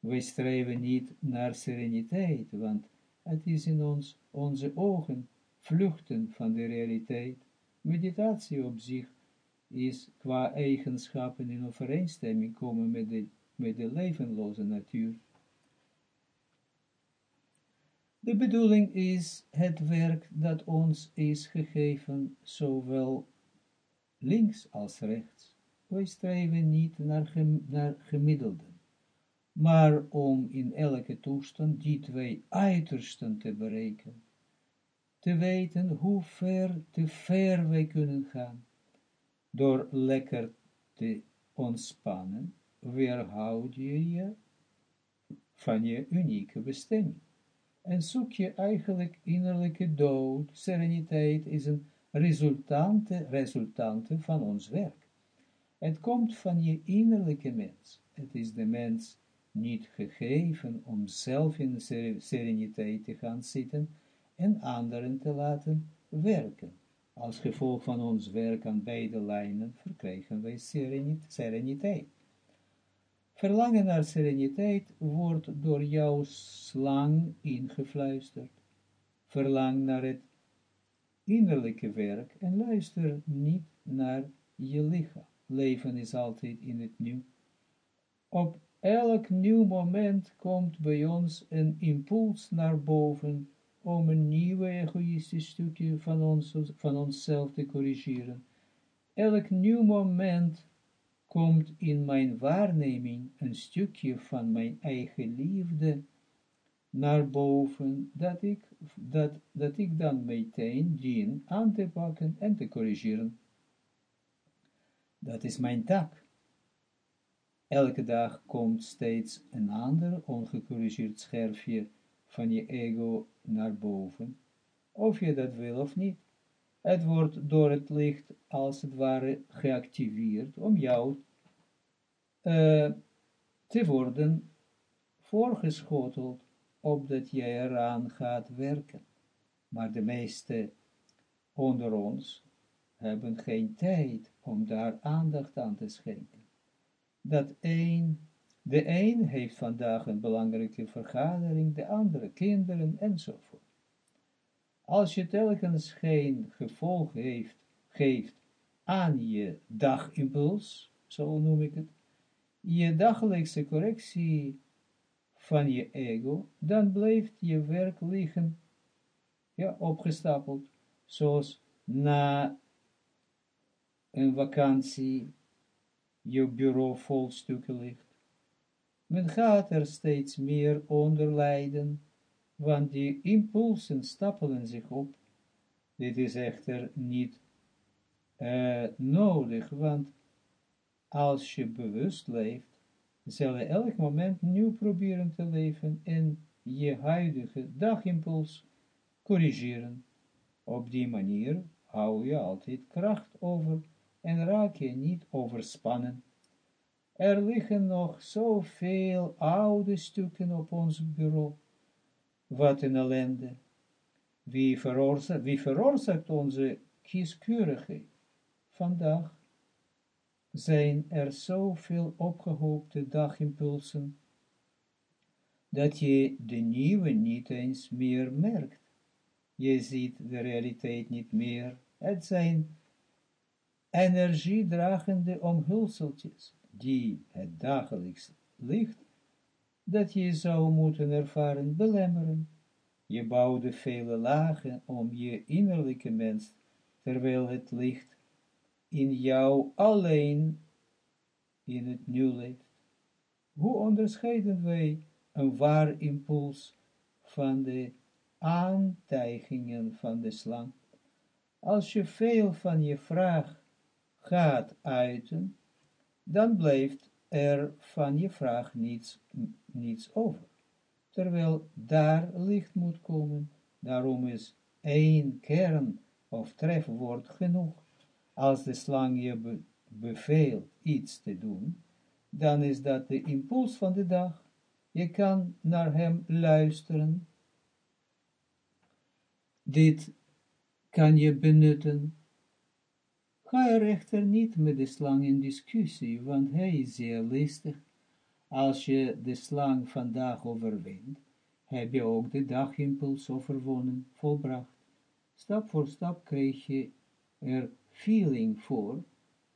Wij streven niet naar sereniteit, want het is in ons, onze ogen, vluchten van de realiteit. Meditatie op zich is qua eigenschappen in overeenstemming komen met de, met de levenloze natuur. De bedoeling is het werk dat ons is gegeven, zowel links als rechts. Wij streven niet naar, naar gemiddelden, maar om in elke toestand die twee uitersten te bereiken, te weten hoe ver, te ver wij kunnen gaan. door lekker te ontspannen, weerhoud je je van je unieke bestemming. En zoek je eigenlijk innerlijke dood, sereniteit is een resultante, resultante van ons werk. Het komt van je innerlijke mens. Het is de mens niet gegeven om zelf in sereniteit te gaan zitten en anderen te laten werken. Als gevolg van ons werk aan beide lijnen verkrijgen wij sereniteit. Verlangen naar sereniteit wordt door jouw slang ingefluisterd. Verlang naar het innerlijke werk en luister niet naar je lichaam. Leven is altijd in het nieuw. Op elk nieuw moment komt bij ons een impuls naar boven om een nieuwe egoïstisch stukje van, ons, van onszelf te corrigeren. Elk nieuw moment komt in mijn waarneming een stukje van mijn eigen liefde naar boven, dat ik, dat, dat ik dan meteen dien aan te pakken en te corrigeren. Dat is mijn taak. Elke dag komt steeds een ander ongecorrigeerd scherfje van je ego naar boven, of je dat wil of niet. Het wordt door het licht als het ware geactiveerd om jou uh, te worden voorgeschoteld, opdat jij eraan gaat werken. Maar de meeste onder ons hebben geen tijd om daar aandacht aan te schenken. Dat een, de een heeft vandaag een belangrijke vergadering, de andere kinderen enzovoort. Als je telkens geen gevolg heeft, geeft aan je dagimpuls, zo noem ik het, je dagelijkse correctie van je ego, dan blijft je werk liggen, ja, opgestapeld, zoals na een vakantie je bureau vol stukken ligt. Men gaat er steeds meer onder lijden, want die impulsen stapelen zich op. Dit is echter niet uh, nodig, want als je bewust leeft, zal je elk moment nieuw proberen te leven en je huidige dagimpuls corrigeren. Op die manier hou je altijd kracht over en raak je niet overspannen. Er liggen nog zoveel oude stukken op ons bureau. Wat een ellende. Wie veroorzaakt, wie veroorzaakt onze kieskeurigheid? Vandaag zijn er zoveel opgehoopte dagimpulsen, dat je de nieuwe niet eens meer merkt. Je ziet de realiteit niet meer. Het zijn energiedragende omhulseltjes, die het dagelijks licht, dat je zou moeten ervaren, belemmeren. Je bouwde vele lagen om je innerlijke mens, terwijl het licht in jou alleen in het nieuw leeft. Hoe onderscheiden wij een waar impuls van de aantijgingen van de slang? Als je veel van je vraag gaat uiten, dan blijft er van je vraag niets, niets over. Terwijl daar licht moet komen, daarom is één kern of trefwoord genoeg. Als de slang je beveelt iets te doen, dan is dat de impuls van de dag. Je kan naar hem luisteren. Dit kan je benutten Ga er echter niet met de slang in discussie, want hij is zeer listig. Als je de slang vandaag overwint, heb je ook de dagimpuls overwonnen, volbracht. Stap voor stap krijg je er feeling voor,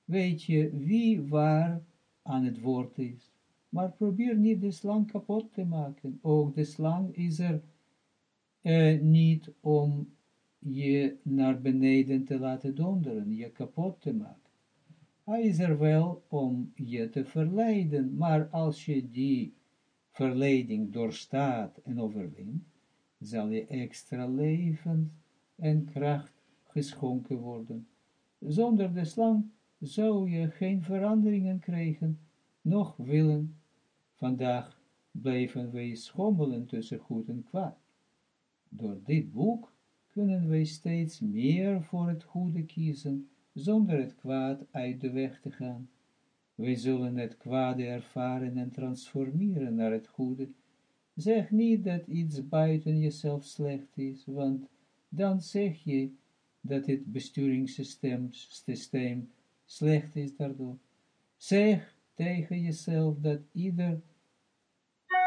weet je wie waar aan het woord is. Maar probeer niet de slang kapot te maken. Ook de slang is er uh, niet om je naar beneden te laten donderen, je kapot te maken. Hij is er wel om je te verleiden, maar als je die verleiding doorstaat en overwint, zal je extra leven en kracht geschonken worden. Zonder de slang zou je geen veranderingen krijgen, nog willen. Vandaag blijven wij schommelen tussen goed en kwaad. Door dit boek kunnen wij steeds meer voor het goede kiezen, zonder het kwaad uit de weg te gaan. Wij zullen het kwade ervaren en transformeren naar het goede. Zeg niet dat iets buiten jezelf slecht is, want dan zeg je dat het besturingssysteem systeem slecht is daardoor. Zeg tegen jezelf dat ieder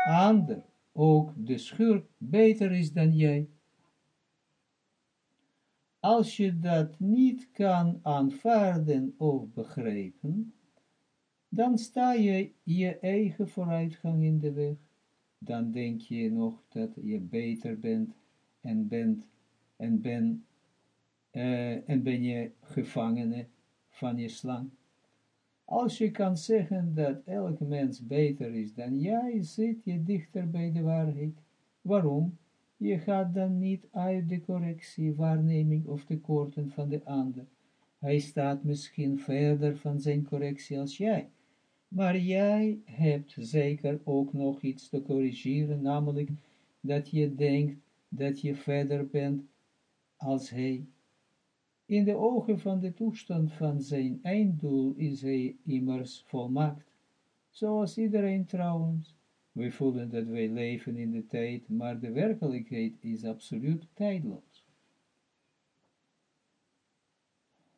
ander, ook de schurk, beter is dan jij. Als je dat niet kan aanvaarden of begrijpen, dan sta je je eigen vooruitgang in de weg. Dan denk je nog dat je beter bent en bent en ben, uh, en ben je gevangene van je slang. Als je kan zeggen dat elke mens beter is dan jij, zit je dichter bij de waarheid. Waarom? Je gaat dan niet uit de correctie, waarneming of tekorten van de ander. Hij staat misschien verder van zijn correctie als jij. Maar jij hebt zeker ook nog iets te corrigeren, namelijk dat je denkt dat je verder bent als hij. In de ogen van de toestand van zijn einddoel is hij immers volmaakt, zoals iedereen trouwens. We voelen dat wij leven in de tijd, maar de werkelijkheid is absoluut tijdloos.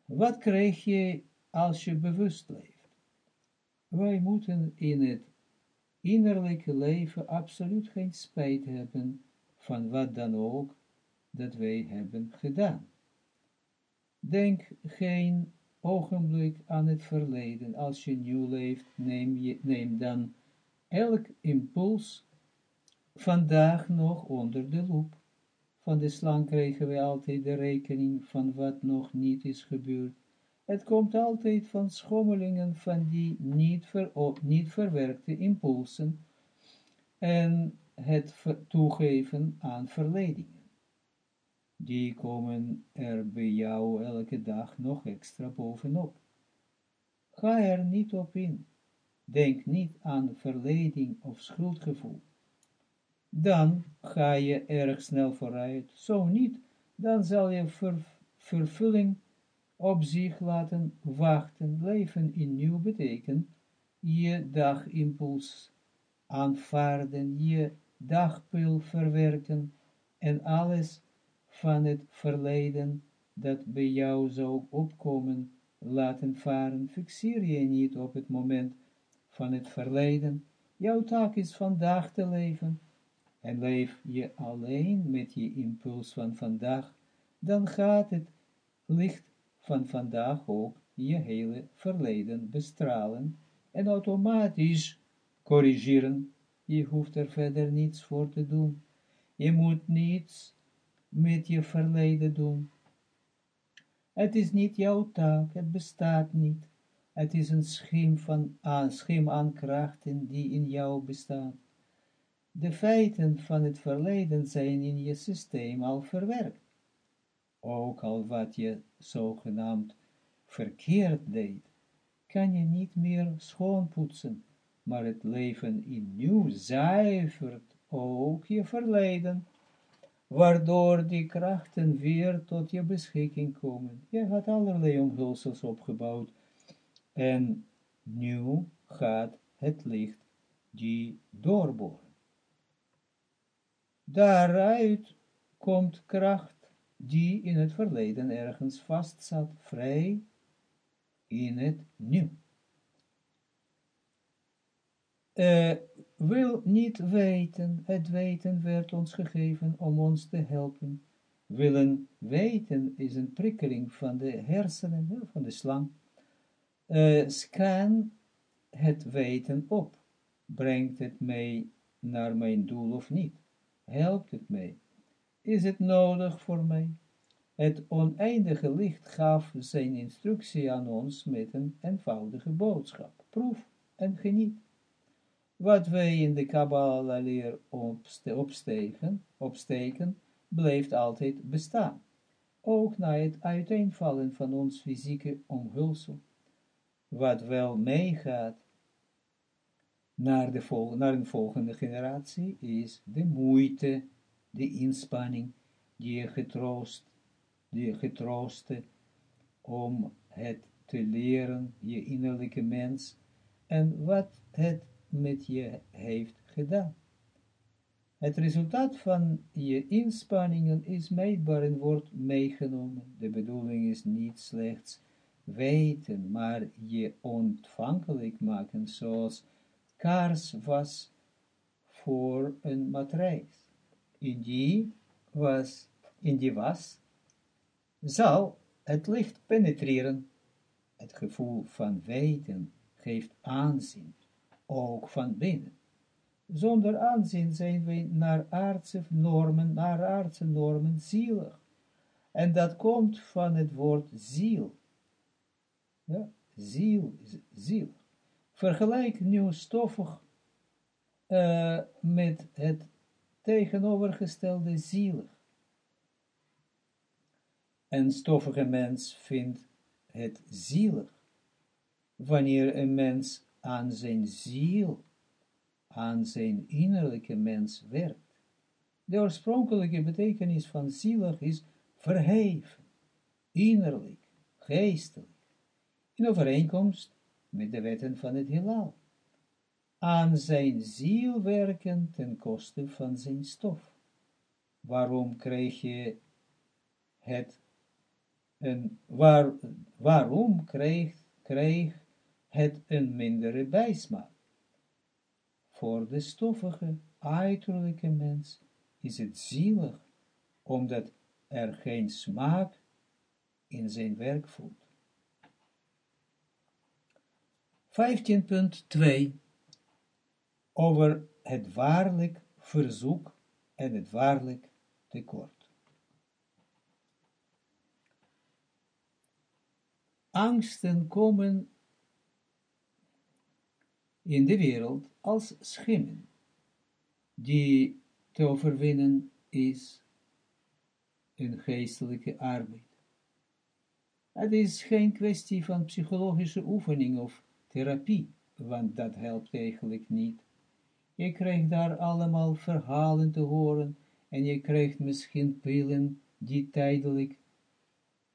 Wat krijg je als je bewust leeft? Wij moeten in het innerlijke leven absoluut geen spijt hebben van wat dan ook dat wij hebben gedaan. Denk geen ogenblik aan het verleden. Als je nieuw leeft, neem, je, neem dan elk impuls vandaag nog onder de loep. Van de slang krijgen we altijd de rekening van wat nog niet is gebeurd. Het komt altijd van schommelingen van die niet, ver, niet verwerkte impulsen en het toegeven aan verleidingen die komen er bij jou elke dag nog extra bovenop. Ga er niet op in. Denk niet aan verleding of schuldgevoel. Dan ga je erg snel vooruit. Zo niet, dan zal je vervulling op zich laten wachten. Leven in nieuw betekent je dagimpuls aanvaarden, je dagpil verwerken en alles van het verleden dat bij jou zou opkomen, laten varen, fixeer je niet op het moment van het verleden. Jouw taak is vandaag te leven, en leef je alleen met je impuls van vandaag, dan gaat het licht van vandaag ook je hele verleden bestralen en automatisch corrigeren. Je hoeft er verder niets voor te doen. Je moet niets met je verleden doen. Het is niet jouw taak, het bestaat niet. Het is een schim, van, aan, krachten die in jou bestaan. De feiten van het verleden zijn in je systeem al verwerkt. Ook al wat je zogenaamd verkeerd deed, kan je niet meer schoonpoetsen, maar het leven in nieuw zuivert ook je verleden waardoor die krachten weer tot je beschikking komen. Je had allerlei omhulsels opgebouwd, en nu gaat het licht die doorboren. Daaruit komt kracht die in het verleden ergens vastzat, vrij in het nu. Uh, wil niet weten, het weten werd ons gegeven om ons te helpen. Willen weten is een prikkeling van de hersenen, van de slang. Uh, scan het weten op. Brengt het mij naar mijn doel of niet? Helpt het mij? Is het nodig voor mij? Het oneindige licht gaf zijn instructie aan ons met een eenvoudige boodschap. Proef en geniet wat wij in de Kabbalah leer opsteken, opsteken, blijft altijd bestaan, ook na het uiteenvallen van ons fysieke omhulsel. Wat wel meegaat naar, de naar een volgende generatie, is de moeite, de inspanning, die je getroost, die je getrooste om het te leren, je innerlijke mens, en wat het met je heeft gedaan. Het resultaat van je inspanningen is meetbaar en wordt meegenomen. De bedoeling is niet slechts weten, maar je ontvankelijk maken, zoals kaars was voor een matrijs. In die was, in die was, zal het licht penetreren. Het gevoel van weten geeft aanzien, ook van binnen. Zonder aanzien zijn wij naar aardse normen, naar aardse normen zielig. En dat komt van het woord ziel. Ja, ziel, ziel. Vergelijk nu stoffig uh, met het tegenovergestelde zielig. Een stoffige mens vindt het zielig, wanneer een mens aan zijn ziel aan zijn innerlijke mens werkt. De oorspronkelijke betekenis van zielig is verheven, innerlijk, geestelijk, in overeenkomst met de wetten van het heelal. Aan zijn ziel werken ten koste van zijn stof. Waarom krijg je het een, waar, waarom krijg, krijg het een mindere bijsmaak? Voor de stoffige, uiterlijke mens is het zielig, omdat er geen smaak in zijn werk voelt. 15.2 Over het waarlijk verzoek en het waarlijk tekort. Angsten komen in de wereld als schimmen, die te overwinnen is een geestelijke arbeid. Het is geen kwestie van psychologische oefening of therapie, want dat helpt eigenlijk niet. Je krijgt daar allemaal verhalen te horen en je krijgt misschien pillen die tijdelijk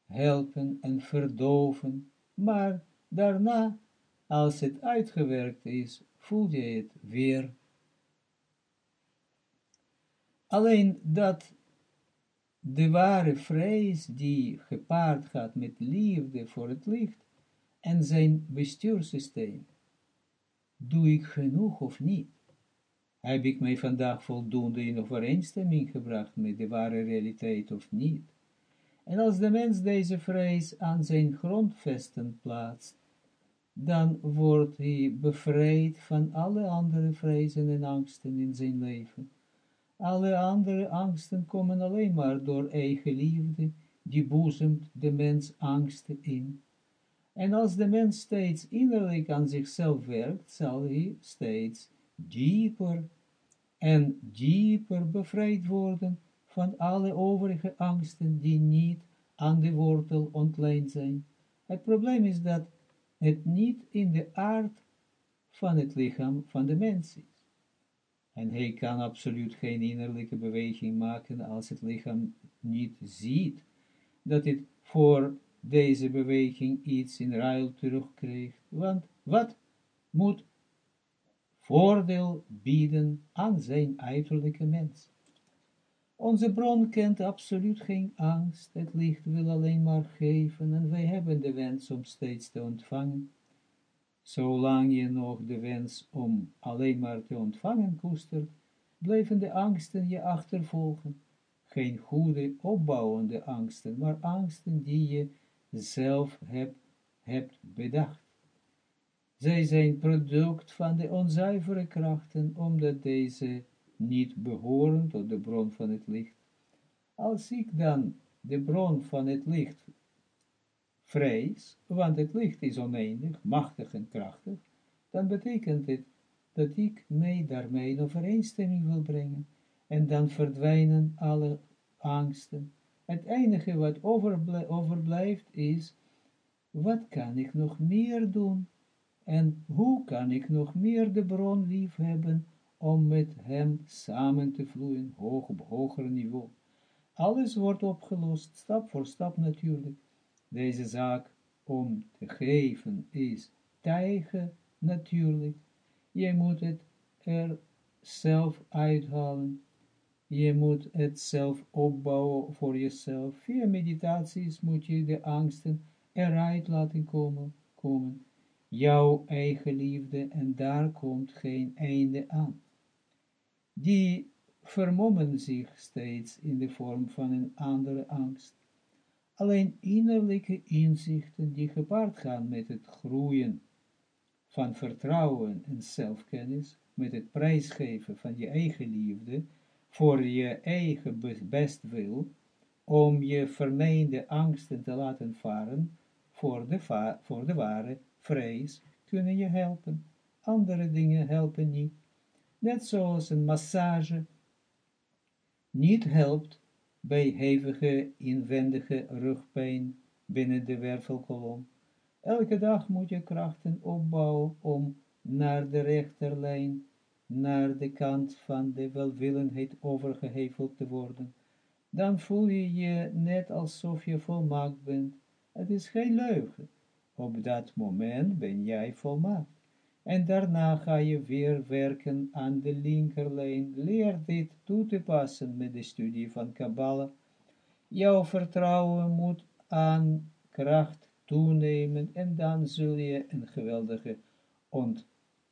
helpen en verdoven, maar daarna als het uitgewerkt is, voel je het weer. Alleen dat de ware vrees die gepaard gaat met liefde voor het licht en zijn bestuursysteem, doe ik genoeg of niet? Heb ik mij vandaag voldoende in overeenstemming gebracht met de ware realiteit of niet? En als de mens deze vrees aan zijn grondvesten plaatst, dan wordt hij bevrijd van alle andere vrezen en angsten in zijn leven. Alle andere angsten komen alleen maar door eigen liefde, die boezemt de mens angsten in. En als de mens steeds innerlijk aan zichzelf werkt, zal hij steeds dieper en dieper bevrijd worden van alle overige angsten die niet aan de wortel ontleend zijn. Het probleem is dat het niet in de aard van het lichaam van de mens is. En hij kan absoluut geen innerlijke beweging maken als het lichaam niet ziet dat het voor deze beweging iets in ruil terugkrijgt. Want wat moet voordeel bieden aan zijn uiterlijke mens? Onze bron kent absoluut geen angst, het licht wil alleen maar geven en wij hebben de wens om steeds te ontvangen. Zolang je nog de wens om alleen maar te ontvangen koestert, blijven de angsten je achtervolgen. Geen goede, opbouwende angsten, maar angsten die je zelf hebt, hebt bedacht. Zij zijn product van de onzuivere krachten, omdat deze niet behoren tot de bron van het licht. Als ik dan de bron van het licht vrees, want het licht is oneindig, machtig en krachtig, dan betekent het dat ik mij daarmee in overeenstemming wil brengen, en dan verdwijnen alle angsten. Het enige wat overblijft is, wat kan ik nog meer doen En hoe kan ik nog meer de bron lief hebben, om met hem samen te vloeien, hoog op hoger niveau. Alles wordt opgelost, stap voor stap natuurlijk. Deze zaak om te geven is tijgen natuurlijk. Je moet het er zelf uithalen. Je moet het zelf opbouwen voor jezelf. Via meditaties moet je de angsten eruit laten komen. komen. Jouw eigen liefde en daar komt geen einde aan. Die vermommen zich steeds in de vorm van een andere angst. Alleen innerlijke inzichten die gepaard gaan met het groeien van vertrouwen en zelfkennis, met het prijsgeven van je eigen liefde, voor je eigen bestwil, om je vermeende angsten te laten varen, voor de, voor de ware vrees, kunnen je helpen. Andere dingen helpen niet. Net zoals een massage niet helpt bij hevige inwendige rugpijn binnen de wervelkolom. Elke dag moet je krachten opbouwen om naar de rechterlijn, naar de kant van de welwillendheid overgeheveld te worden. Dan voel je je net alsof je volmaakt bent. Het is geen leugen. Op dat moment ben jij volmaakt. En daarna ga je weer werken aan de linkerlijn. Leer dit toe te passen met de studie van Kabbalah. Jouw vertrouwen moet aan kracht toenemen en dan zul je een geweldige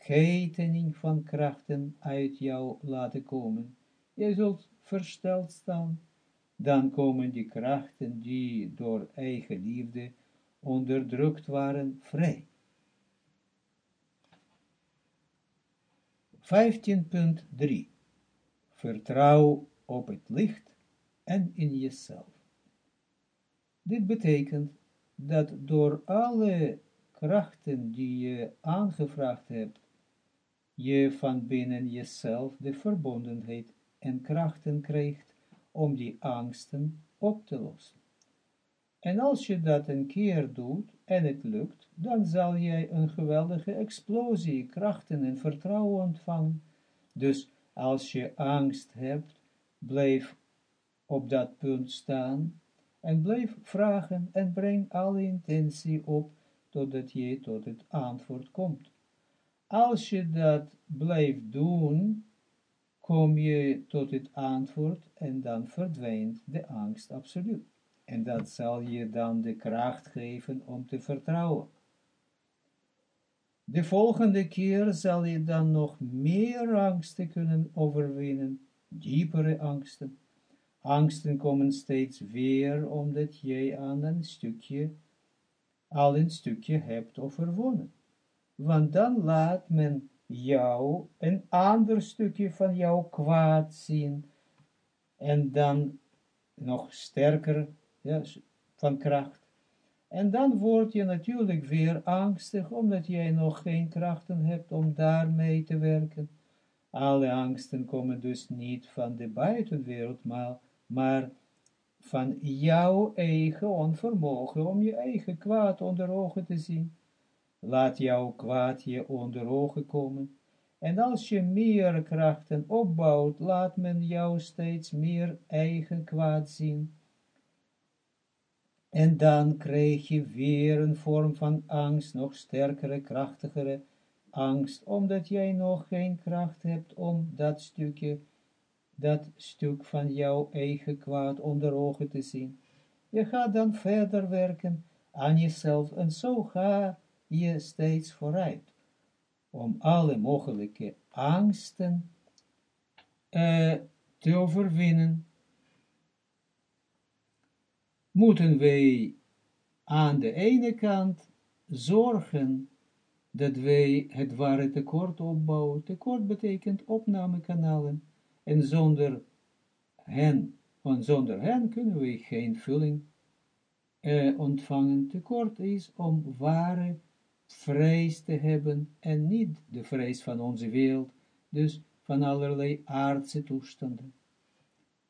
ontketening van krachten uit jou laten komen. Je zult versteld staan. Dan komen die krachten die door eigen liefde onderdrukt waren vrij. 15.3 Vertrouw op het licht en in jezelf. Dit betekent dat door alle krachten die je aangevraagd hebt, je van binnen jezelf de verbondenheid en krachten krijgt om die angsten op te lossen. En als je dat een keer doet en het lukt, dan zal jij een geweldige explosie, krachten en vertrouwen ontvangen. Dus als je angst hebt, blijf op dat punt staan en blijf vragen en breng alle intentie op totdat je tot het antwoord komt. Als je dat blijft doen, kom je tot het antwoord en dan verdwijnt de angst absoluut. En dat zal je dan de kracht geven om te vertrouwen. De volgende keer zal je dan nog meer angsten kunnen overwinnen, diepere angsten. Angsten komen steeds weer, omdat jij aan een stukje, al een stukje hebt overwonnen. Want dan laat men jou een ander stukje van jou kwaad zien, en dan nog sterker ja, van kracht. En dan word je natuurlijk weer angstig, omdat jij nog geen krachten hebt om daarmee te werken. Alle angsten komen dus niet van de buitenwereld, maar, maar van jouw eigen onvermogen om je eigen kwaad onder ogen te zien. Laat jouw kwaad je onder ogen komen. En als je meer krachten opbouwt, laat men jou steeds meer eigen kwaad zien. En dan krijg je weer een vorm van angst, nog sterkere, krachtigere angst, omdat jij nog geen kracht hebt om dat stukje, dat stuk van jouw eigen kwaad onder ogen te zien. Je gaat dan verder werken aan jezelf en zo ga je steeds vooruit, om alle mogelijke angsten uh, te overwinnen moeten wij aan de ene kant zorgen dat wij het ware tekort opbouwen. Tekort betekent opnamekanalen. En zonder hen, want zonder hen kunnen we geen vulling eh, ontvangen. Tekort is om ware vrees te hebben en niet de vrees van onze wereld, dus van allerlei aardse toestanden.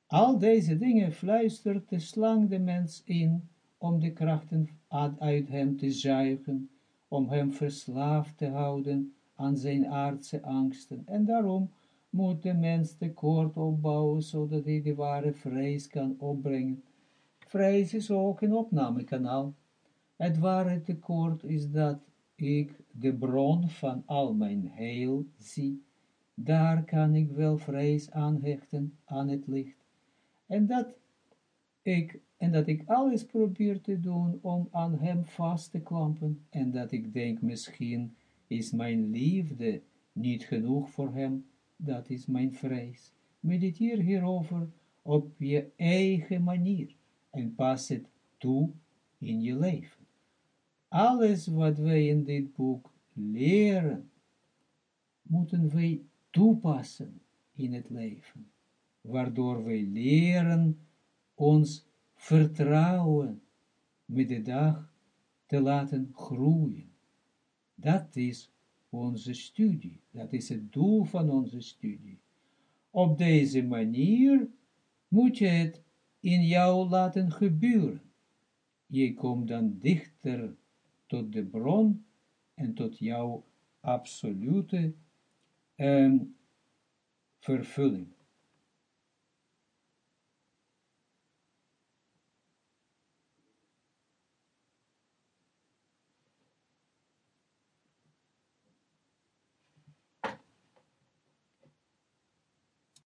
Al deze dingen fluistert de slang de mens in, om de krachten uit hem te zuigen, om hem verslaafd te houden aan zijn aardse angsten, en daarom moet de mens tekort opbouwen, zodat hij de ware vrees kan opbrengen. Vrees is ook een opnamekanaal. Het ware tekort is dat ik de bron van al mijn heil zie, daar kan ik wel vrees aanhechten aan het licht, en dat ik, en dat ik alles probeer te doen om aan hem vast te klampen, en dat ik denk misschien is mijn liefde niet genoeg voor hem, dat is mijn vrees. Mediteer hierover op je eigen manier, en pas het toe in je leven. Alles wat wij in dit boek leren, moeten wij toepassen in het leven, waardoor wij leren ons vertrouwen met de dag te laten groeien. Dat is onze studie, dat is het doel van onze studie. Op deze manier moet je het in jou laten gebeuren. Je komt dan dichter tot de bron en tot jouw absolute um, vervulling.